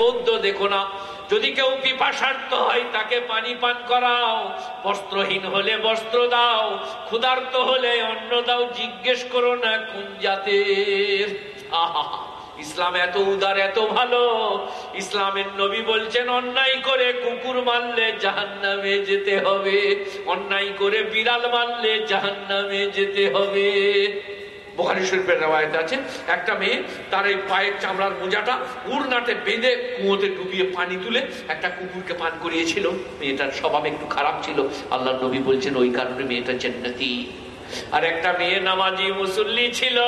বৌদ্ধ দেখো না। যদি কেউ পিপাসার্থ হয়, তাকে পানি পান করাও। বস্ত্রহীন হলে বস্ত্র দাও, ক্ষুধার্ত হলে অন্ন দাও, জিজ্ঞেস করো না কোন জাতের। ইসলাম এত উদার, এত ভালো। ইসলামের নবী বলছেন, অন্যায় করে কুকুর মারলে জাহান নামে যেতে হবে। অন্যায় করে বিড়াল মারলে জাহান নামে যেতে হবে। বোখারি শরীফের রেওয়ায়ত আছে। একটা মেয়ে, তার এই পায়ের চামড়ার মোজাটা উড়নাতে বেঁধে কুয়োতে ডুবিয়ে পানি তুলে একটা কুকুরকে পান করিয়েছিল। মেয়েটার স্বভাব একটু খারাপ ছিল। আল্লাহ নবী বলছেন, ওই কারণে মেয়েটা জান্নাতি। আর একটা মেয়ে নামাজি মুসল্লি ছিল,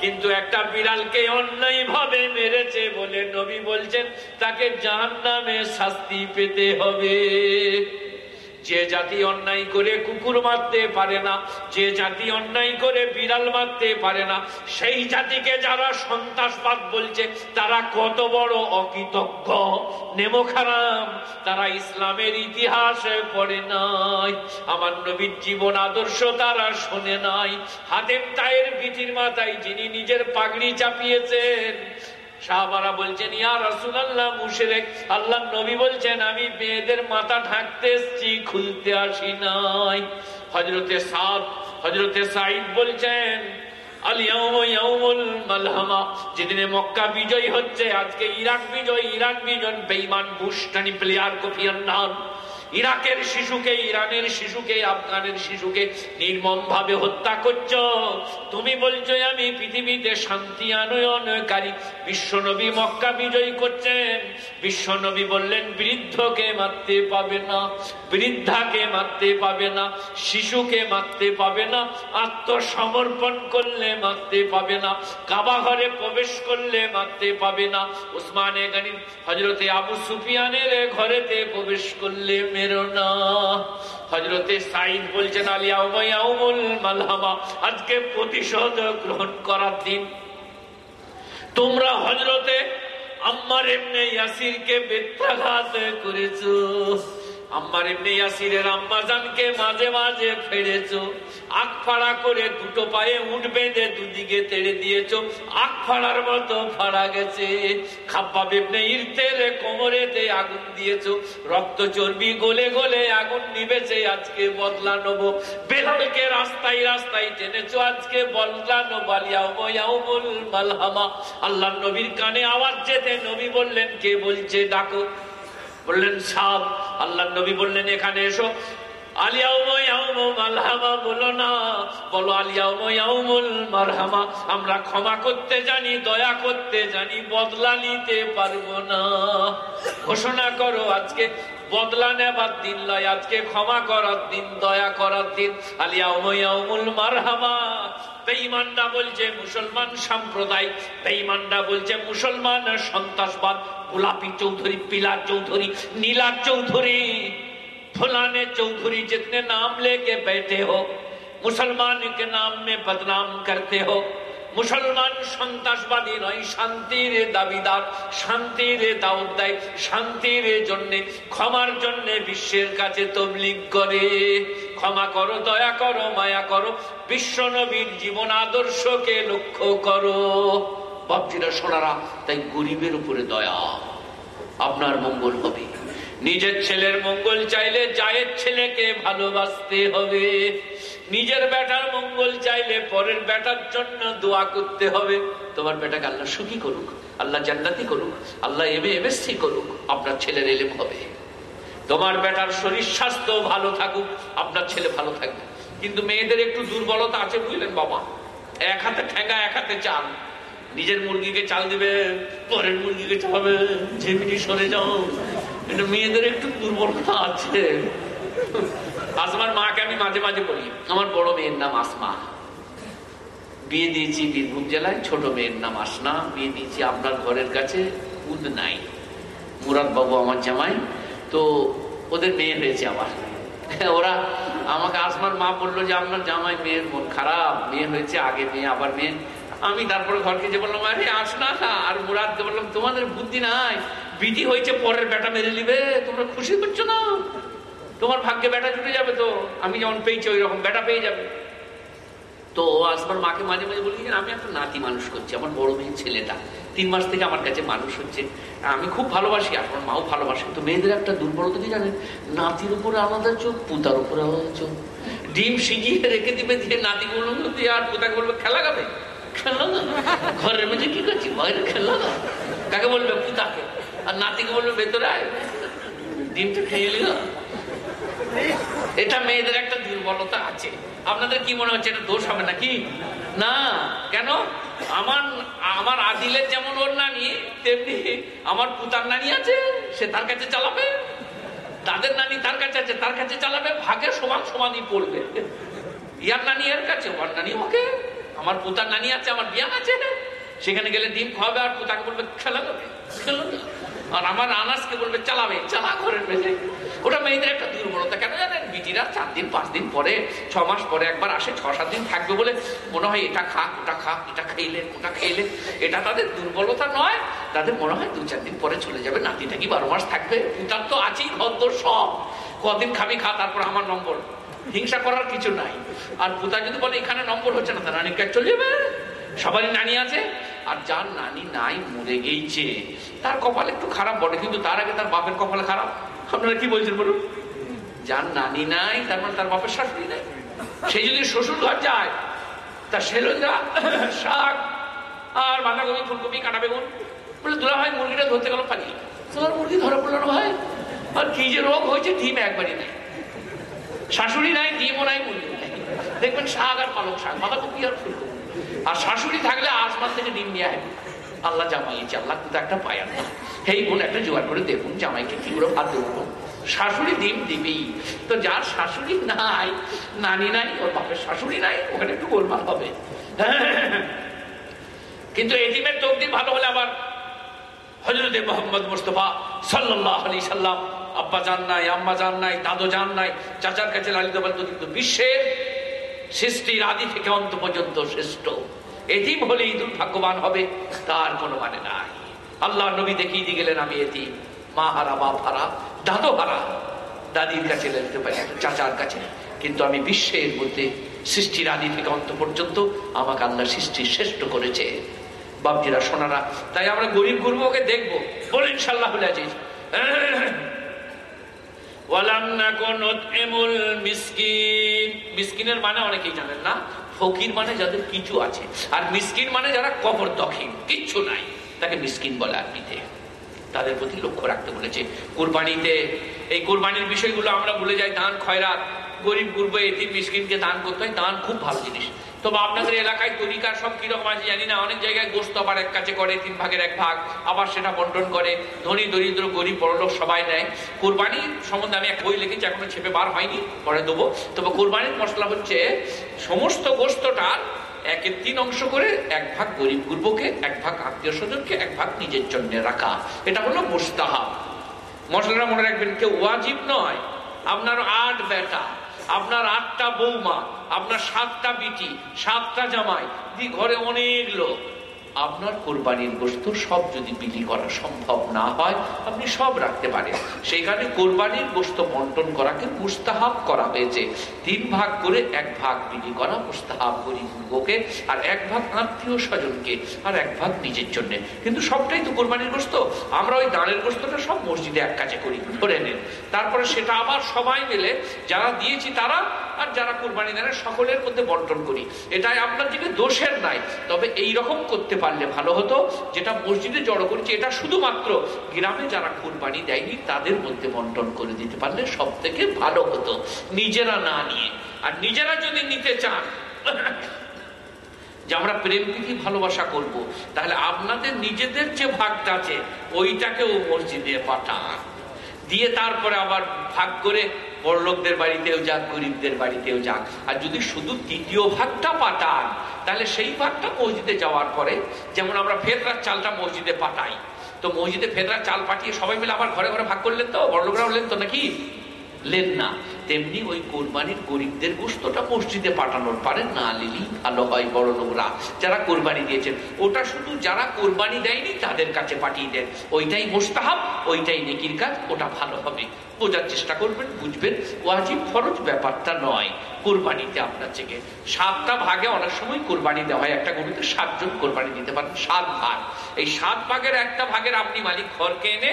কিন্তু একটা বিড়ালকে অন্যায় ভাবে মেরেছে বলে নবী বলছেন, তাকে জাহান নামে শাস্তি পেতে হবে। যে জাতি অন্যায় করে কুকুর মারতে পারে না, যে জাতি অন্যায় করে বিড়াল মারতে পারে না, সেই জাতিকে যারা সন্ত্রাসবাদ বলছে, তারা কত বড় অকৃতজ্ঞ। নেমোখারাম তারা ইসলামের ইতিহাসে পড়ে নাই। আমার নবীর জীবন আদর্শ তারা শোনে নাই। হাতের তায়ের বিটির মাথায় যিনি নিজের পাগড়ি চাপিয়েছেন সাহাবারা বলছেন, ইয়া রসুল আল্লাহ মুশরেক আল্লাহ নবী বলছেন, আমি মেয়েদের মাথা ঢাকতে এসছি, খুলতে আসি নাই। হজরতে সাদ হজরতে সাইদ বলছেন বিজয় হচ্ছে, আজকে ইরাক বিজয় ইরাক বিজয় বেইমান বুস্টানি প্লেয়ার কফিয়ান ইরাকের শিশুকে, ইরানের শিশুকে, আফগানের শিশুকে নির্মম ভাবে হত্যা করছ। তুমি বলছো, আমি পৃথিবীতে শান্তি আনয়নকারী। বিশ্বনবী মক্কা বিজয়ী করছেন। বিশ্বনবী বললেন, বৃদ্ধকে মারতে পাবে না, বৃদ্ধাকে মারতে পাবে না, শিশুকে মারতে পাবে না, আত্মসমর্পণ করলে মারতে পাবে না কাবা ঘরে প্রবেশ করলে মারতে পাবে না। উসমানে গানি হজরতে আবু সুফিয়ানের ঘরেতে প্রবেশ করলে হজরতে সাইদ বলছেন আলিয়াউল মালহামা, আজকে প্রতিশোধ গ্রহণ করার দিন। তোমরা হজরতে আম্মার এমনি ইয়াসিরকে বেত্রাঘাত করেছ। আম্মার এমনি ইয়াসিরের আম্মাজানকে মাঝে মাঝে ফেড়েছো আখ ফাড়া করে দুটো পায়ে উঠ বেঁধে দুদিকে তেড়ে দিয়েছ। আখ ফাড়ার মতো ফাড়া গেছে। খাপ্পা বেবনে ইরতের কোমরেতে আগুন দিয়েছ। রক্ত চর্বি গলে গলে আগুন নিবেছে আজকে বদলা নেব। বেলালকে রাস্তায় রাস্তায় টেনেছো, আজকে বদলা নোবালিয়াউমল মালহামা। আল্লাহ নবীর কানে আওয়াজ যেতে নবী বললেন, কে বলছে, ডাকো। বললেন সাপ আল্লাহ নবী বললেন, এখানে এসো। আমরা ক্ষমা করতে জানি, দয়া করতে জানি, বদলা নিতে পারব না। ঘোষণা করো, আজকে বদলা নেবার দিন লয় আজকে ক্ষমা করার দিন, দয়া করার দিন। আলিয়াউমুল মারহামা বেঈমানরা বলছে মুসলমান সাম্প্রদায় বেঈমানরা বলছে মুসলমান সন্ত্রাসবাদ গোলাপি চৌধুরী পিলার চৌধুরী নীলা চৌধুরী फलाने चौधरी जितने नाम लेके बैठे हो मुसलमान के नाम में बदनाम करते हो মুসলমান সন্ত্রাসবাদী নয় শান্তির দাবিদার শান্তির দাওয়াত দেয় শান্তির জন্য ক্ষমার জন্য বিশ্বের কাছে তবলিগ করে ক্ষমা করো, দয়া করো, মায়া করো, বিশ্ব নবীর জীবন আদর্শকে লক্ষ্য করো। বাপজিরা সোনারা, তাই গরিবের উপরে দয়া। আপনার মঙ্গল হবে। নিজের ছেলের মঙ্গল চাইলে জায়ের ছেলেকে ভালোবাসতে হবে। নিজের বেটার মঙ্গল চাইলে পরের বেটার জন্য দোয়া করতে হবে। তোমার বেটাকে আল্লাহ সুখী করুক, আল্লাহ জান্নাতি করুক, আল্লাহ এম এমএসসি করুক, আপনার ছেলের এলেম হবে। তোমার বেটার শরীর স্বাস্থ্য ভালো থাকুক, আপনার ছেলে ভালো থাকবে। কিন্তু মেয়েদের একটু দুর্বলতা আছে বুঝলেন বাবা। এক হাতে ঠেঙ্গা, এক হাতে চাল। নিজের মুরগিকে চাল দিবে, পরের মুরগিকে চালাবে ঝেমিটি সরে যাও। এটা মেয়েদের একটু দুর্বলতা আছে। আসমার মাকে আমি মাঝে মাঝে বলি, আমার বড় মেয়ের নাম আসমা। বিয়ে দিয়েছি বীরভূম জেলায়, ছোট মেয়ের নাম আসনা বিয়ে দিয়েছি আপনার ঘরের কাছে, উদ নাই। মুরাদ বাবু আমার জামাই তো ওদের মেয়ে হয়েছে আবার ওরা আমাকে আসমার মা বলল যে, আপনার জামাই মেয়ের মন খারাপ মেয়ে হয়েছে, আগে মেয়ে আবার মেয়ে আমি তারপরে ঘরকে যে বললাম, আরে, আস না আর মুরাদকে বললাম, তোমাদের বুদ্ধি নাই, বিধি হয়েছে, পরের বেটা মেরে নিবে, তোমরা খুশি করছ না? তোমার ভাগ্যে বেটা জুটে যাবে তো, আমি যেমন পেয়েছি ওই রকম বেটা পেয়ে যাবে। তো আসবার মাকে মাঝে মাঝে বলি, যে আমি একটা নাতি মানুষ করছি, আমার বড় মেয়ে ছেলেটা। তিন মাস থেকে আমার কাছে মানুষ হচ্ছে। আমি খুব ভালোবাসি আমার মাও ভালোবাসে। তো মেয়েদের একটা দুর্বলতা কি জানেন? নাতির উপরে আলাদা চোখ, পুতার উপরে আলাদা চোখ। ডিম সিজিয়ে রেখে দিবে দিয়ে নাতি গুলো দিয়ে আর পুতাকে বলবে খেলা গাবে খেলা না। ঘরের মধ্যে কি করছি? বাইরে খেলা না। কাকে বলবে? পুতাকে। আর নাতিকে বলবে, ভেতরে আয়। ডিমটা খেয়ে নিল। এটা মেয়েদের একটা দুর্বলতা আছে। আপনাদের কি মনে হচ্ছে, এটা দোষ হবে নাকি? না, কেন? আমার আমার আদিলের যেমন ওর নানি, তেমনি আমার পুতার নানি আছে, সে তার কাছে চালাবে। তাদের নানি তার কাছে আছে, তার কাছে চালাবে, ভাগে সমান সমানই পড়বে। ইয়ার নানি এর কাছে, ওর নানি ওকে। আমার পুতার নানি আছে, আমার বিয়ান আছে। সেখানে গেলে ডিম খাওয়াবে আর পুতাকে বলবে, খেলা খেলো না। আর আমার আনাসকে বলবে? চালাবে, চালা ঘরের মেঝে। ওটা মেয়েদের একটা দুর্বলতা। কেন জানেন? বিটিরা চার দিন, পাঁচ দিন পরে, ছ মাস পরে একবার আসে, ছ, সাত দিন থাকবে বলে মনে হয় এটা খা ওটা খা এটা খাইলে, ওটা খাইলে। এটা তাদের দুর্বলতা নয়, তাদের মনে হয় দু, চার দিন পরে চলে যাবে। নাতিটা কি বারো মাস থাকবে? তার তো আছেই ভদ্র সব। কদিন খাবি খা, তারপর আমার নম্বর। হিংসা করার কিছু নাই। আর পুতা যদি বলে এখানে নম্বর হচ্ছে না, তার নানির চলে যাবে? সবারই নানি আছে। আর যার নানি নাই, মরে গেইছে। তার কপাল একটু খারাপ বটে, কিন্তু তার আগে তার বাপের কপালে খারাপ। আপনারা কি বলছেন বলুন? যার নানি নাই, তার মানে তার বাপের শাশুড়ি নাই। সে যদি শ্বশুর ঘর যায়, তার সেলজা শাক আর বাঁধাকপি, ফুলকপি, কাটা বেগুন, বলে দুলা ভাই মুরগিটা ধরতে গেল পানি তোমার মুরগি ধরা পড়ল না ভাই? আর কি যে রোগ হয়েছে, ডিম একবারই নাই। শাশুড়ি নাই, ডিমও নাই মুরগি নাই। দেখবেন শাক আর পালক শাক, বাঁধাকপি আর ফুলকপি। আর শাশুড়ি থাকলে আসমান থেকে ডিম নিয়ে আসবে। আল্লাহ জামাইছে আল্লাহ কিন্তু একটা পায়ার না। এই বোন, একটা জোগাড় করে দেখুন জামাইকে কি করে ভাত দেবো শাশুড়ি ডিম দিবেই। তো যার শাশুড়ি নাই, নানি নাই, ওর বাপের শাশুড়ি নাই, ওখানে একটু গোলমাল হবে। কিন্তু এটিমের তকদির ভালো হলে আবার হজরত মোহাম্মদ মুস্তফা সাল্লাহ আলি সাল্লাম, আব্বা জান নাই, আম্মা জান নাই, দাদু জান নাই, চাচার কাছে লালিত কিন্তু বিশ্বের সৃষ্টির আদি থেকে অন্ত পর্যন্ত শ্রেষ্ঠ। এটিম হলেই দুর্ভাগ্যবান হবে, তার কোনো মানে নাই। আল্লাহ নবী দেখিয়ে দিয়ে গেলেন, আমি এটি মা হারা, বাপ হারা দাদু হারা। দাদির কাছে লেনতে পারি, চাচার কাছে। কিন্তু আমি বিশ্বের মধ্যে সৃষ্টির আদি থেকে অন্ত পর্যন্ত আমাকে আল্লাহ সৃষ্টি শ্রেষ্ঠ করেছে। বাপজিরা সোনারা তাই আমরা গরিব গুরুকে দেখব। বলে ইনশাল্লাহ আছি মিসকিনের মানে অনেকেই জানেন না, ফকির মানে যাদের কিছু আছে। আর মিসকিন মানে যারা কবর দক্ষিণ কিচ্ছু নাই। তাকে মিসকিন বলে আরবিতে তাদের প্রতি লক্ষ্য রাখতে বলেছে। কোরবানিতে, এই কোরবানির বিষয়গুলো আমরা ভুলে যাই, দান, খয়রাত। গরিব, গুরব এটি মিসকিনকে দান করতে হয়। দান খুব ভালো জিনিস। তবে আপনাদের এলাকায় তরিকা সব কীরকম আছে জানি না। অনেক জায়গায় গোস্ত আবার এক কাছে করে, তিন ভাগের এক ভাগ। আবার সেটা বন্টন করে। ধনী, দরিদ্র, গরিব বড়লোক সবাই নেয়। কোরবানি সম্বন্ধে আমি এক বই লিখেছি, এখনও ছেপে বার হয়নি, পরে দেবো। তবে কোরবানির মশলা হচ্ছে, সমস্ত গোস্তটার একের তিন অংশ করে এক ভাগ গরিব গুরবকে, এক ভাগ আত্মীয় স্বজনকে, এক ভাগ নিজের জন্য রাখা। এটা হলো মোস্তাহাব। মশলাটা মনে রাখবেন, কেউ ওয়াজিব নয় আপনার আট বেটা আপনার আটটা বৌমা আপনার সাতটা বিটি সাতটা জামাই দি ঘরে অনেক লোক। আপনার কোরবানির গোস্ত সব যদি বিলি করা সম্ভব না হয়, আপনি সব রাখতে পারেন। সেখানে কোরবানির গোস্ত বন্টন করাকে মুস্তাহাব করা হয়েছে। তিন ভাগ করে এক ভাগ বিলি করা মুস্তাহাব গরিবকে আর এক ভাগ আত্মীয় স্বজনকে আর এক ভাগ নিজের জন্য। কিন্তু সবটাই তো কোরবানির গোস্ত আমরা ওই দাঁড়ের গোস্তটা সব মসজিদে এক কাছে করি, ধরে নেন। তারপরে সেটা আবার সবাই মিলে যারা দিয়েছি তারা আর যারা কোরবানি দেন সকলের মধ্যে বন্টন করি। এটাই আপনার দিকে দোষের নাই। তবে এই রকম করতে পারলে ভালো হতো। যেটা মসজিদে জড়ো করছি, এটা শুধুমাত্র গ্রামে যারা কোরবানি দেয়নি, তাদের মধ্যে বন্টন করে দিতে পারলে সব থেকে ভালো হতো। নিজেরা না নিয়ে। আর নিজেরা যদি নিতে চান, যে আমরা প্রেম ভালোবাসা করব। তাহলে আপনাদের নিজেদের যে ভাগটা আছে, ওইটাকেও মসজিদে পাঠান। দিয়ে তারপরে আবার ভাগ করে বড় লোকদের বাড়িতেও যাক, গরিবদের বাড়িতেও যাক। আর যদি শুধু তৃতীয় ভাগটা পাঠান, তাহলে সেই ভাগটা মসজিদে যাওয়ার পরে যেমন আমরা ফেদরার চালটা মসজিদে পাঠাই। তো মসজিদে ফেদরার চাল পাঠিয়ে সবাই মিলে আবার ঘরে ঘরে ভাগ করলেন তো? বড়লোকরা হলেন তো নাকি? লেন না। তেমনি ওই কোরবানির গরিবদের গোস্তটা মসজিদে পাঠানোর পারেন। না, লিলি, ভালো হয়, বড় লোকরা যারা কোরবানি দিয়েছেন, ওটা শুধু যারা কোরবানি দেয়নি, তাদের কাছে পাঠিয়ে দেন। ওইটাই মোস্তাহাব, ওইটাই নেকির কাজ, ওটা ভালো হবে। বোঝার চেষ্টা করবেন, বুঝবেন, ওয়াজিব ফরজ ব্যাপারটা নয়। কোরবানিতে আপনার থেকে সাতটা ভাগে অনেক সময় কোরবানি দেওয়া হয়। একটা গরুতে সাতজন কোরবানি দিতে পারেন, সাত ভাগ। এই সাত ভাগের একটা ভাগের আপনি মালিক ঘরকে এনে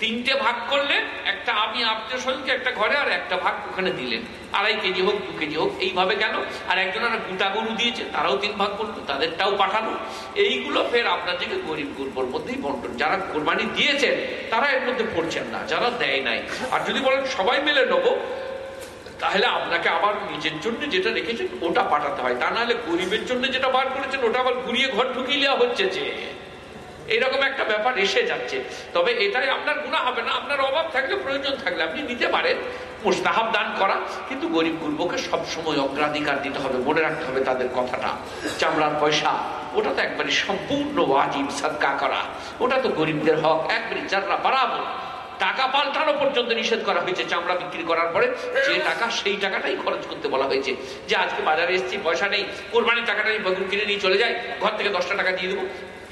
তিনটে ভাগ করলেন, একটা আমি আত্মীয় স্বজনকে একটা ঘরে, আর একটা ভাগ ওখানে দিলেন। আড়াই কেজি হোক, দু কেজি হোক, এইভাবে গেল। আর একজন আর গোটা গরু দিয়েছে, তারাও তিন ভাগ করল, তাদেরটাও পাঠানো এইগুলো ফের আপনার দিকে গরিব গুরুর মধ্যেই বন্টন। যারা কোরবানি দিয়েছেন, তারা এর মধ্যে পড়ছেন না, যারা দেয় নাই। আর যদি বলেন সবাই মিলে নেব, তাহলে আপনাকে আবার নিজের জন্য যেটা রেখেছেন, ওটা পাঠাতে হয়। তা নাহলে গরিবের জন্য যেটা বার করেছেন, ওটা আবার ঘুরিয়ে ঘর ঢুকিয়ে দেওয়া হচ্ছে যে। এইরকম একটা ব্যাপার এসে যাচ্ছে। তবে এটাই আপনার গুণা হবে না, আপনার অভাব থাকলে, প্রয়োজন থাকলে। আপনি নিতে পারেন, মুস্তাহাব দান করা, কিন্তু গরিব গুরবকে সবসময় অগ্রাধিকার দিতে হবে, মনে রাখতে হবে তাদের কথাটা। চামড়ার পয়সা, ওটা তো একবারে সম্পূর্ণ ওয়াজিব সাদকা করা। ওটা তো গরিবদের হক একবারে যারা বাড়াবো, টাকা পাল্টানো পর্যন্ত নিষেধ করা হয়েছে চামড়া বিক্রি করার পরে, যে টাকা সেই টাকাটাই খরচ করতে বলা হয়েছে। যে আজকে বাজারে এসেছি, পয়সা নেই, কোরবানির টাকাটা আমি কিনে নিয়ে চলে যাই, ঘর থেকে দশটা টাকা দিয়ে দেবো।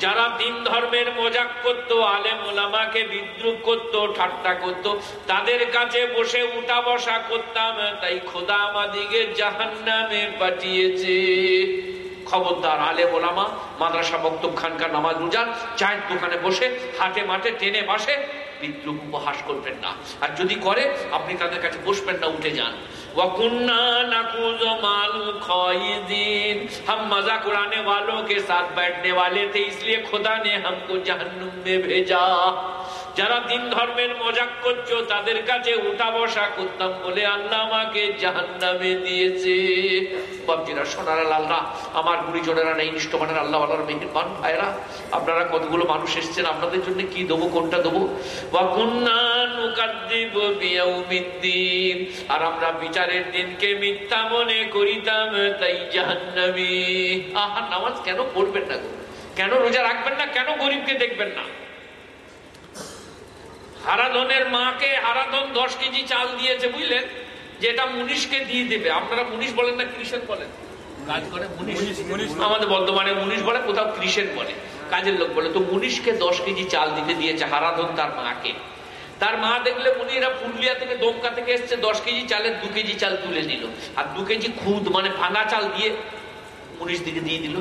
যারা দিন ধর্মের মজাক করত, আলেম ওলামাকে বিদ্রুপ করত, ঠাট্টা করত, তাদের কাছে বসে উঠা বসা করতাম, তাই খোদা আমাদিকে জাহান্নামে পাঠিয়েছে। খবরদার আলে ওলামা মাদ্রাসা বক্তব খানকার নামাজ রোজার চায়ের দোকানে বসে হাটে মাঠে টেনে বাসে বিদ্রুপ উপহাস করবেন না আর যদি করে আপনি তাদের কাছে বসবেন না উঠে যান वकुन्ना नकूज माल खाइदीन हम मजाक उड़ाने वालों के साथ बैठने वाले थे इसलिए खुदा ने हमको जहन्नुम में भेजा যারা দিন ধর্মের মজাক করছ, তাদের কাছে উঠা বসা করতাম বলে আল্লাহ আমাকে জাহান নামে দিয়েছে। বাপজিরা, সোনারা, লালরা, আমার গুরুজনেরা, নেই নিষ্ঠমানের আল্লাহ আল্লাহর মেহেরবান ভাইরা আপনারা কতগুলো মানুষ এসছেন, আপনাদের জন্য কি দেবো, কোনটা দেবো? বা আর আমরা বিচারের দিনকে মিথ্যা মনে করিতাম, তাই জাহান্নামি। আহার নামাজ কেন পড়বেন না কেন রোজা রাখবেন না? কেন গরিবকে দেখবেন না? হারাধনের মাকে হারাধন দশ কেজি চাল দিয়েছে বুঝলেন? যে এটা মুনিশকে দিয়ে দেবে। আপনারা মুনিশ বলেন না কৃষক বলেন? কাজ করে মুনিশ। আমাদের বর্ধমানে মুনিশ বলে কোথাও কৃষক বলে। কাজের লোক বলে তো মুনিশকে দশ কেজি চাল দিতে দিয়েছে হারাধন তার মাকে। তার মা দেখলে পুরুলিয়া থেকে দমকা থেকে এসছে দশ কেজি চালের দু কেজি চাল তুলে নিল। আর দু কেজি খুদ মানে ভাঙা চাল দিয়ে মুনিশ দিকে দিয়ে দিল।